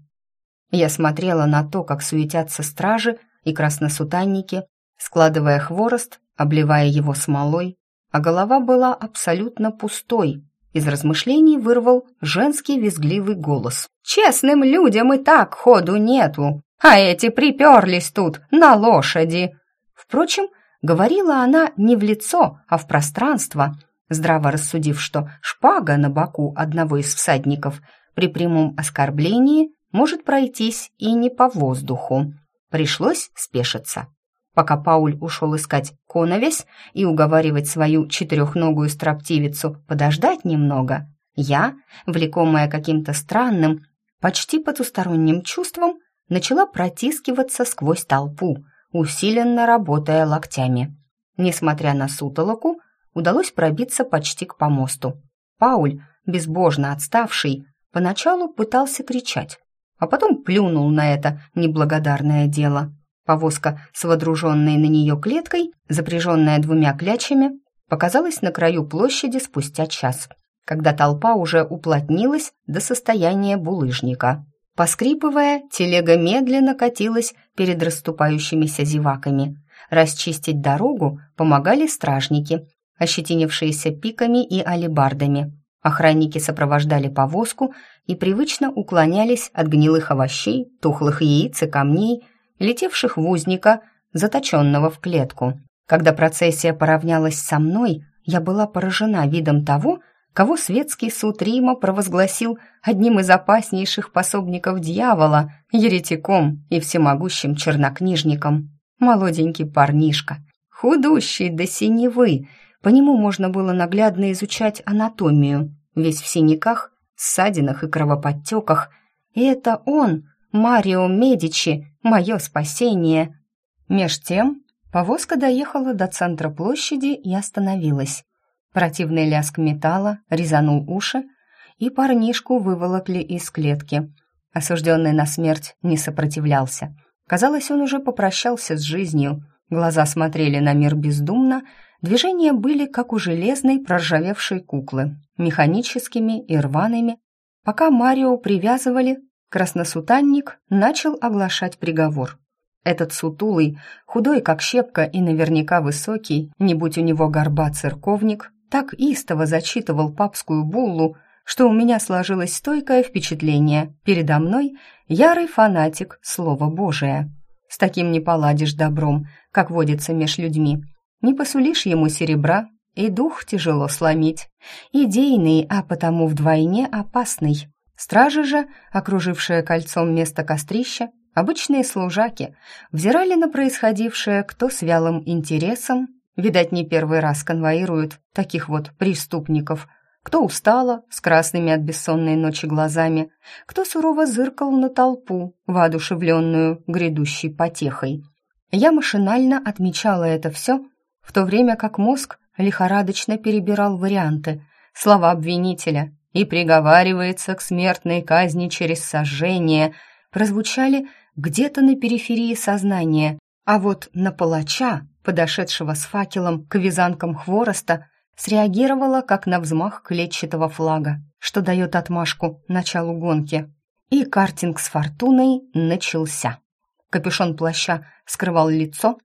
Я смотрела на то, как суетятся стражи и красносутанники, складывая хворост, обливая его смолой, а голова была абсолютно пустой. Из размышлений вырвал женский визгливый голос. «Честным людям и так ходу нету, а эти приперлись тут на лошади!» Впрочем, говорила она не в лицо, а в пространство, здраво рассудив, что шпага на боку одного из всадников при прямом оскорблении может пройтись и не по воздуху. Пришлось спешиться. Пока Пауль ушел искать коновесь и уговаривать свою четырехногую строптивицу подождать немного, я, влекомая каким-то странным, почти потусторонним чувством, начала протискиваться сквозь толпу, усиленно работая локтями. Несмотря на сутолоку, удалось пробиться почти к помосту. Пауль, безбожно отставший, поначалу пытался кричать, а потом плюнул на это неблагодарное дело. Повозка с водруженной на нее клеткой, запряженная двумя клячами, показалась на краю площади спустя час, когда толпа уже уплотнилась до состояния булыжника. Поскрипывая, телега медленно катилась перед расступающимися зеваками. Расчистить дорогу помогали стражники, ощетинившиеся пиками и алебардами. Охранники сопровождали повозку и привычно уклонялись от гнилых овощей, тухлых яиц и камней, летевших в узника, заточенного в клетку. Когда процессия поравнялась со мной, я была поражена видом того, кого светский суд Рима провозгласил одним из опаснейших пособников дьявола, еретиком и всемогущим чернокнижником. Молоденький парнишка, худущий до синевы, по нему можно было наглядно изучать анатомию, весь в синяках, ссадинах и кровоподтеках. И это он, Марио Медичи, мое спасение. Меж тем повозка доехала до центра площади и остановилась. Противный лязг металла резанул уши, и парнишку выволокли из клетки. Осужденный на смерть не сопротивлялся. Казалось, он уже попрощался с жизнью. Глаза смотрели на мир бездумно, движения были как у железной проржавевшей куклы, механическими и рваными. Пока Марио привязывали, красносутанник начал оглашать приговор. Этот сутулый, худой как щепка и наверняка высокий, не будь у него горба церковник, так истово зачитывал папскую буллу, что у меня сложилось стойкое впечатление. Передо мной ярый фанатик Слова Божия. С таким не поладишь добром, как водится меж людьми. Не посулишь ему серебра, и дух тяжело сломить. Идейный, а потому вдвойне опасный. Стражи же, окружившие кольцом место кострища, обычные служаки, взирали на происходившее кто с вялым интересом, Видать, не первый раз конвоируют таких вот преступников. Кто устало, с красными от бессонной ночи глазами, кто сурово зыркал на толпу, воодушевленную грядущей потехой. Я машинально отмечала это все, в то время как мозг лихорадочно перебирал варианты, слова обвинителя и приговаривается к смертной казни через сожжение, прозвучали где-то на периферии сознания, а вот на палача подошедшего с факелом к вязанкам хвороста, среагировала как на взмах клетчатого флага, что дает отмашку началу гонки. И картинг с фортуной начался. Капюшон плаща скрывал лицо,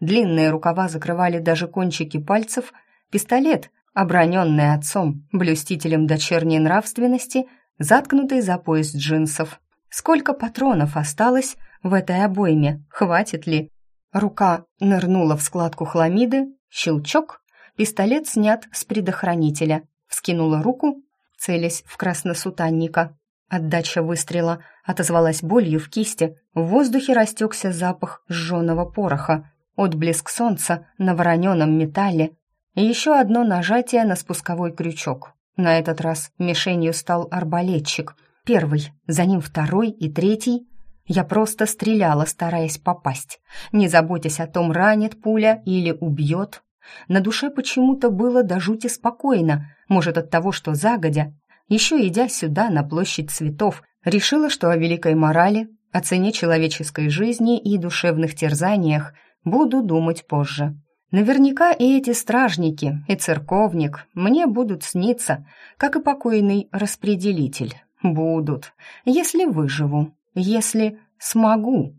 длинные рукава закрывали даже кончики пальцев, пистолет, оброненный отцом, блюстителем дочерней нравственности, заткнутый за пояс джинсов. Сколько патронов осталось в этой обойме, хватит ли? Рука нырнула в складку хламиды, щелчок, пистолет снят с предохранителя. Вскинула руку, целясь в красносутанника. Отдача выстрела отозвалась болью в кисти, в воздухе растекся запах сжженного пороха, отблеск солнца на вороненом металле и еще одно нажатие на спусковой крючок. На этот раз мишенью стал арбалетчик. Первый, за ним второй и третий — я просто стреляла, стараясь попасть, не заботясь о том, ранит пуля или убьет. На душе почему-то было до жути спокойно, может, от того, что загодя, еще идя сюда, на площадь цветов, решила, что о великой морали, о цене человеческой жизни и душевных терзаниях буду думать позже. Наверняка и эти стражники, и церковник мне будут сниться, как и покойный распределитель. Будут, если выживу если смогу».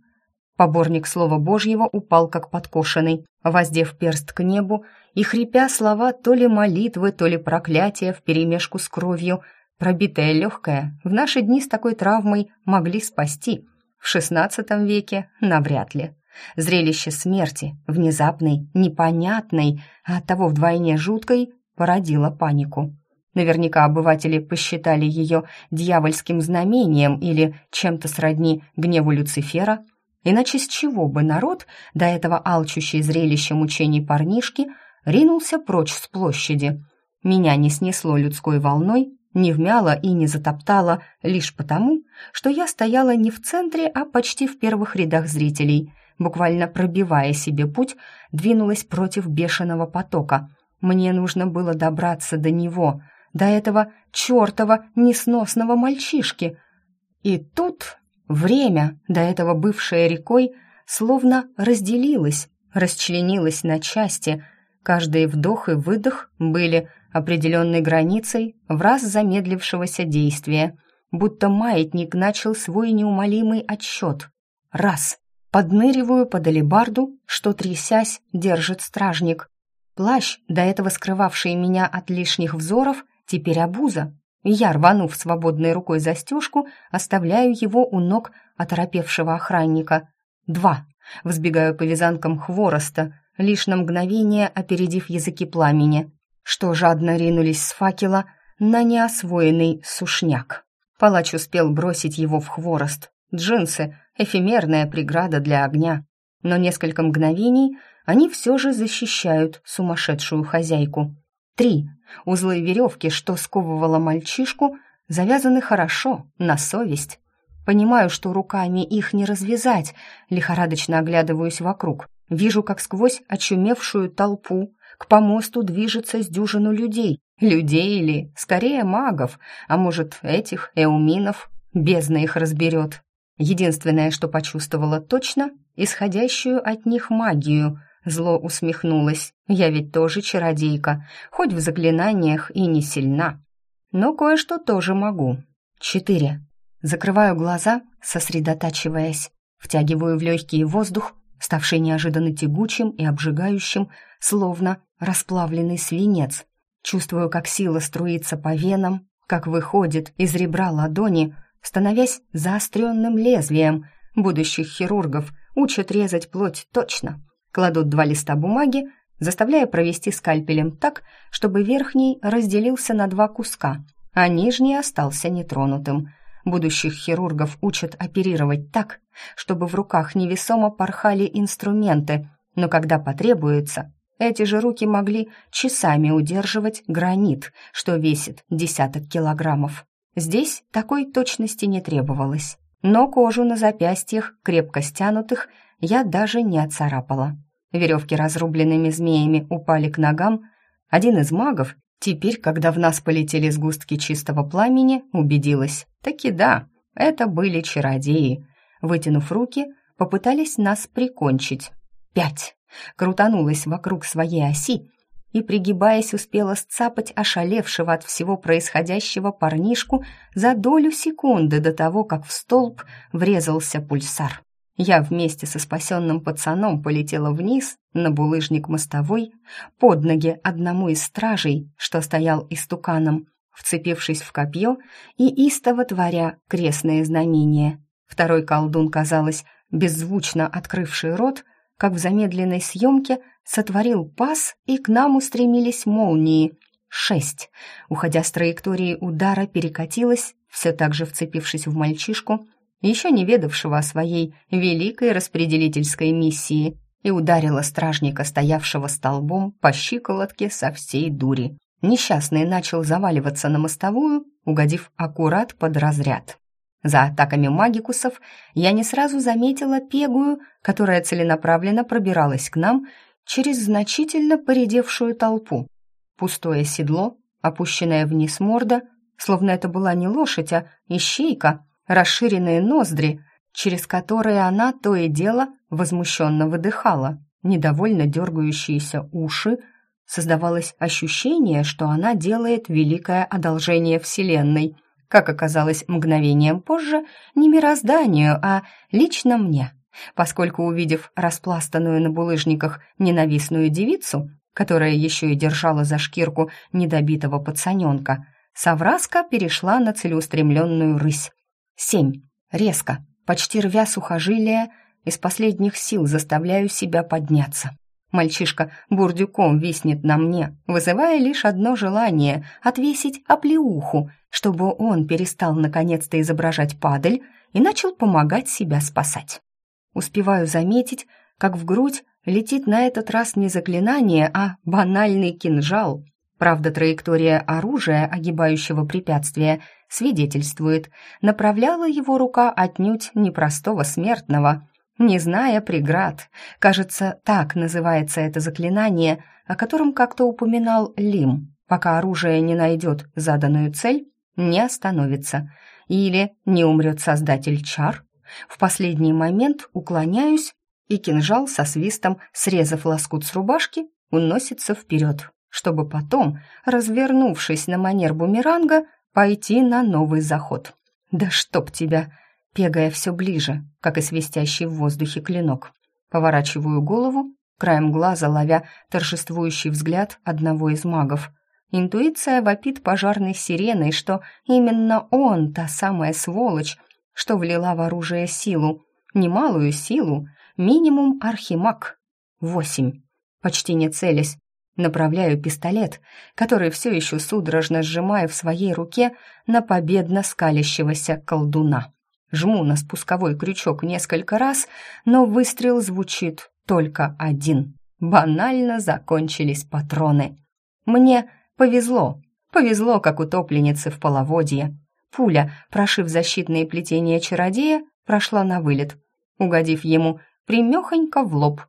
Поборник Слова Божьего упал как подкошенный, воздев перст к небу и хрипя слова то ли молитвы, то ли проклятия вперемешку с кровью. Пробитое легкое в наши дни с такой травмой могли спасти. В XVI веке навряд ли. Зрелище смерти, внезапной, непонятной, а оттого вдвойне жуткой, породило панику. Наверняка обыватели посчитали ее дьявольским знамением или чем-то сродни гневу Люцифера. Иначе с чего бы народ, до этого алчущий зрелищем учений парнишки, ринулся прочь с площади? Меня не снесло людской волной, не вмяло и не затоптало лишь потому, что я стояла не в центре, а почти в первых рядах зрителей. Буквально пробивая себе путь, двинулась против бешеного потока. Мне нужно было добраться до него, до этого чертова несносного мальчишки. И тут время, до этого бывшее рекой, словно разделилось, расчленилось на части. Каждый вдох и выдох были определенной границей в раз замедлившегося действия, будто маятник начал свой неумолимый отсчет. Раз. Подныриваю под алебарду, что, трясясь, держит стражник. Плащ, до этого скрывавший меня от лишних взоров, теперь обуза. Я, рванув свободной рукой застежку, оставляю его у ног оторопевшего охранника. Два. Взбегаю по вязанкам хвороста, лишь на мгновение опередив языки пламени, что жадно ринулись с факела на неосвоенный сушняк. Палач успел бросить его в хворост. Джинсы — эфемерная преграда для огня. Но несколько мгновений они все же защищают сумасшедшую хозяйку. Три. Узлы веревки, что сковывало мальчишку, завязаны хорошо, на совесть. Понимаю, что руками их не развязать, лихорадочно оглядываюсь вокруг. Вижу, как сквозь очумевшую толпу к помосту движется с дюжину людей. Людей или, скорее, магов, а может, этих эуминов. Бездна их разберет. Единственное, что почувствовала точно, исходящую от них магию. Зло усмехнулась. Я ведь тоже чародейка, хоть в заклинаниях и не сильна. Но кое-что тоже могу. Четыре. Закрываю глаза, сосредотачиваясь. Втягиваю в легкий воздух, ставший неожиданно тягучим и обжигающим, словно расплавленный свинец. Чувствую, как сила струится по венам, как выходит из ребра ладони, становясь заостренным лезвием. Будущих хирургов учат резать плоть точно. Кладут два листа бумаги, заставляя провести скальпелем так, чтобы верхний разделился на два куска, а нижний остался нетронутым – Будущих хирургов учат оперировать так, чтобы в руках невесомо порхали инструменты, но когда потребуется, эти же руки могли часами удерживать гранит, что весит десяток килограммов. Здесь такой точности не требовалось, но кожу на запястьях, крепко стянутых, я даже не отцарапала. Веревки разрубленными змеями упали к ногам. Один из магов, Теперь, когда в нас полетели сгустки чистого пламени, убедилась. Таки да, это были чародеи. Вытянув руки, попытались нас прикончить. Пять. Крутанулась вокруг своей оси и, пригибаясь, успела сцапать ошалевшего от всего происходящего парнишку за долю секунды до того, как в столб врезался пульсар. Я вместе со спасенным пацаном полетела вниз, на булыжник мостовой, под ноги одному из стражей, что стоял истуканом, вцепившись в копье и истово творя крестное знамение. Второй колдун, казалось, беззвучно открывший рот, как в замедленной съемке, сотворил пас, и к нам устремились молнии. Шесть. Уходя с траектории удара, перекатилась, все так же вцепившись в мальчишку, еще не ведавшего о своей великой распределительской миссии, и ударила стражника, стоявшего столбом, по щиколотке со всей дури. Несчастный начал заваливаться на мостовую, угодив аккурат под разряд. За атаками магикусов я не сразу заметила пегую, которая целенаправленно пробиралась к нам через значительно поредевшую толпу. Пустое седло, опущенное вниз морда, словно это была не лошадь, а ищейка, расширенные ноздри, через которые она то и дело возмущенно выдыхала, недовольно дергающиеся уши. Создавалось ощущение, что она делает великое одолжение Вселенной. Как оказалось мгновением позже, не мирозданию, а лично мне, поскольку, увидев распластанную на булыжниках ненавистную девицу, которая еще и держала за шкирку недобитого пацаненка, Савраска перешла на целеустремленную рысь, Семь. Резко, почти рвя сухожилия, из последних сил заставляю себя подняться. Мальчишка бурдюком виснет на мне, вызывая лишь одно желание — отвесить оплеуху, чтобы он перестал наконец-то изображать падаль и начал помогать себя спасать. Успеваю заметить, как в грудь летит на этот раз не заклинание, а банальный кинжал. Правда, траектория оружия, огибающего препятствия, свидетельствует, направляла его рука отнюдь непростого смертного. не зная преград. Кажется, так называется это заклинание, о котором как-то упоминал Лим. Пока оружие не найдет заданную цель, не остановится. Или не умрет создатель чар. В последний момент уклоняюсь, и кинжал со свистом, срезав лоскут с рубашки, уносится вперед, чтобы потом, развернувшись на манер бумеранга, пойти на новый заход. «Да чтоб тебя!» пегая все ближе, как и свистящий в воздухе клинок. Поворачиваю голову, краем глаза ловя торжествующий взгляд одного из магов. Интуиция вопит пожарной сиреной, что именно он, та самая сволочь, что влила в оружие силу, немалую силу, минимум архимаг. Восемь. Почти не целясь, направляю пистолет, который все еще судорожно сжимаю в своей руке на победно скалящегося колдуна. Жму на спусковой крючок несколько раз, но выстрел звучит только один. Банально закончились патроны. Мне повезло. Повезло, как утопленнице в половодье. Пуля, прошив защитные плетения чародея, прошла на вылет, угодив ему примехонько в лоб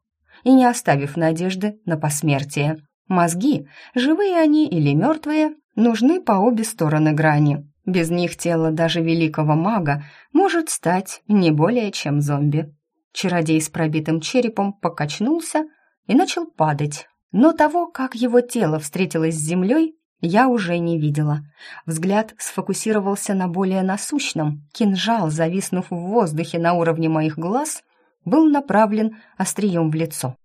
и не оставив надежды на посмертие. Мозги, живые они или мертвые, нужны по обе стороны грани. Без них тело даже великого мага может стать не более чем зомби. Чародей с пробитым черепом покачнулся и начал падать. Но того, как его тело встретилось с землей, я уже не видела. Взгляд сфокусировался на более насущном. Кинжал, зависнув в воздухе на уровне моих глаз, был направлен острием в лицо.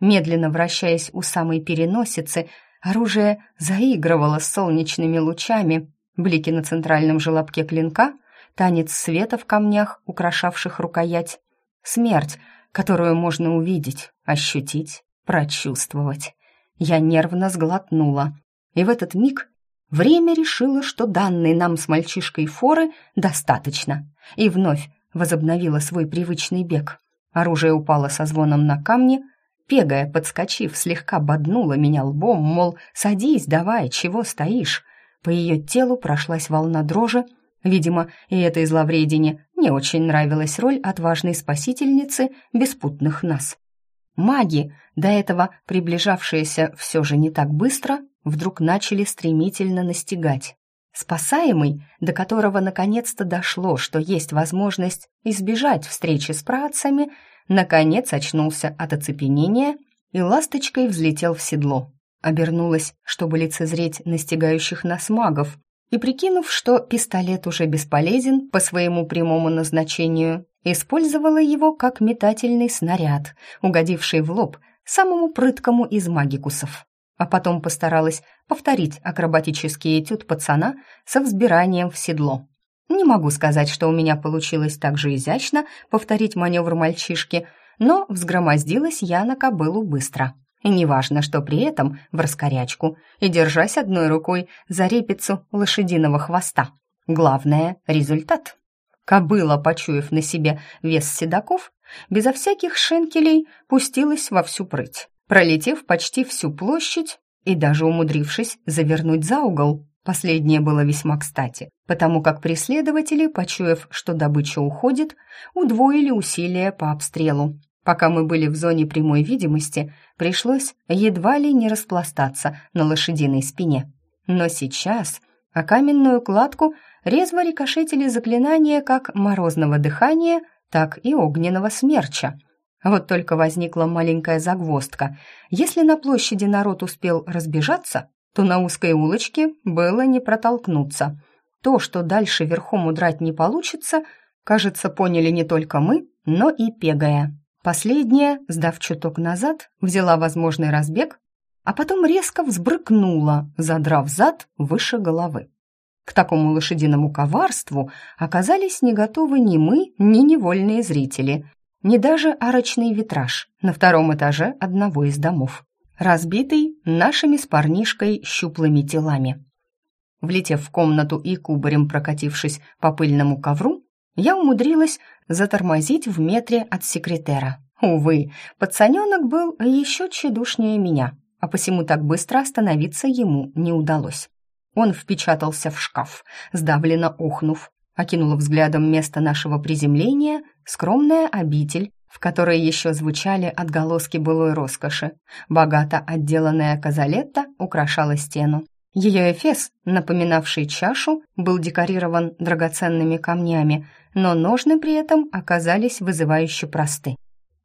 Медленно вращаясь у самой переносицы, оружие заигрывало с солнечными лучами, блики на центральном желобке клинка, танец света в камнях, украшавших рукоять, смерть, которую можно увидеть, ощутить, прочувствовать. Я нервно сглотнула, и в этот миг время решило, что данной нам с мальчишкой форы достаточно, и вновь возобновила свой привычный бег. Оружие упало со звоном на камни, Пегая, подскочив, слегка боднула меня лбом, мол, садись, давай, чего стоишь? По ее телу прошлась волна дрожи. Видимо, и этой зловредине не очень нравилась роль отважной спасительницы беспутных нас. Маги, до этого приближавшиеся все же не так быстро, вдруг начали стремительно настигать. Спасаемый, до которого наконец-то дошло, что есть возможность избежать встречи с працами, наконец очнулся от оцепенения и ласточкой взлетел в седло обернулась, чтобы лицезреть настигающих нас магов, и, прикинув, что пистолет уже бесполезен по своему прямому назначению, использовала его как метательный снаряд, угодивший в лоб самому прыткому из магикусов. А потом постаралась повторить акробатический этюд пацана со взбиранием в седло. Не могу сказать, что у меня получилось так же изящно повторить маневр мальчишки, но взгромоздилась я на кобылу быстро. И неважно, что при этом в раскорячку и держась одной рукой за репицу лошадиного хвоста. Главное — результат. Кобыла, почуяв на себе вес седаков, безо всяких шенкелей пустилась во всю прыть, пролетев почти всю площадь и даже умудрившись завернуть за угол. Последнее было весьма кстати, потому как преследователи, почуяв, что добыча уходит, удвоили усилия по обстрелу, Пока мы были в зоне прямой видимости, пришлось едва ли не распластаться на лошадиной спине. Но сейчас о каменную кладку резво рикошетили заклинания как морозного дыхания, так и огненного смерча. Вот только возникла маленькая загвоздка. Если на площади народ успел разбежаться, то на узкой улочке было не протолкнуться. То, что дальше верхом удрать не получится, кажется, поняли не только мы, но и Пегая. Последняя, сдав чуток назад, взяла возможный разбег, а потом резко взбрыкнула, задрав зад выше головы. К такому лошадиному коварству оказались не готовы ни мы, ни невольные зрители, ни даже арочный витраж на втором этаже одного из домов, разбитый нашими с парнишкой щуплыми телами. Влетев в комнату и кубарем прокатившись по пыльному ковру, я умудрилась затормозить в метре от секретера. Увы, пацаненок был еще тщедушнее меня, а посему так быстро остановиться ему не удалось. Он впечатался в шкаф, сдавленно ухнув, окинула взглядом место нашего приземления, скромная обитель в которой еще звучали отголоски былой роскоши. Богато отделанная казалетта украшала стену. Ее эфес, напоминавший чашу, был декорирован драгоценными камнями, но ножны при этом оказались вызывающе просты.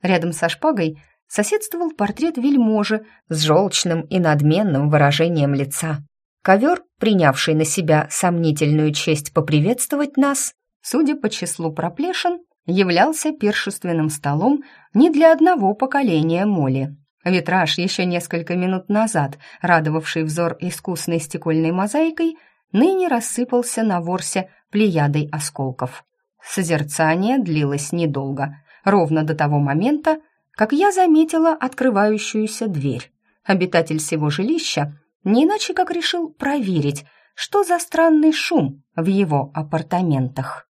Рядом со шпагой соседствовал портрет вельможи с желчным и надменным выражением лица. Ковер, принявший на себя сомнительную честь поприветствовать нас, судя по числу проплешин, являлся пиршественным столом не для одного поколения моли. Витраж, еще несколько минут назад радовавший взор искусной стекольной мозаикой, ныне рассыпался на ворсе плеядой осколков. Созерцание длилось недолго, ровно до того момента, как я заметила открывающуюся дверь. Обитатель всего жилища не иначе как решил проверить, что за странный шум в его апартаментах.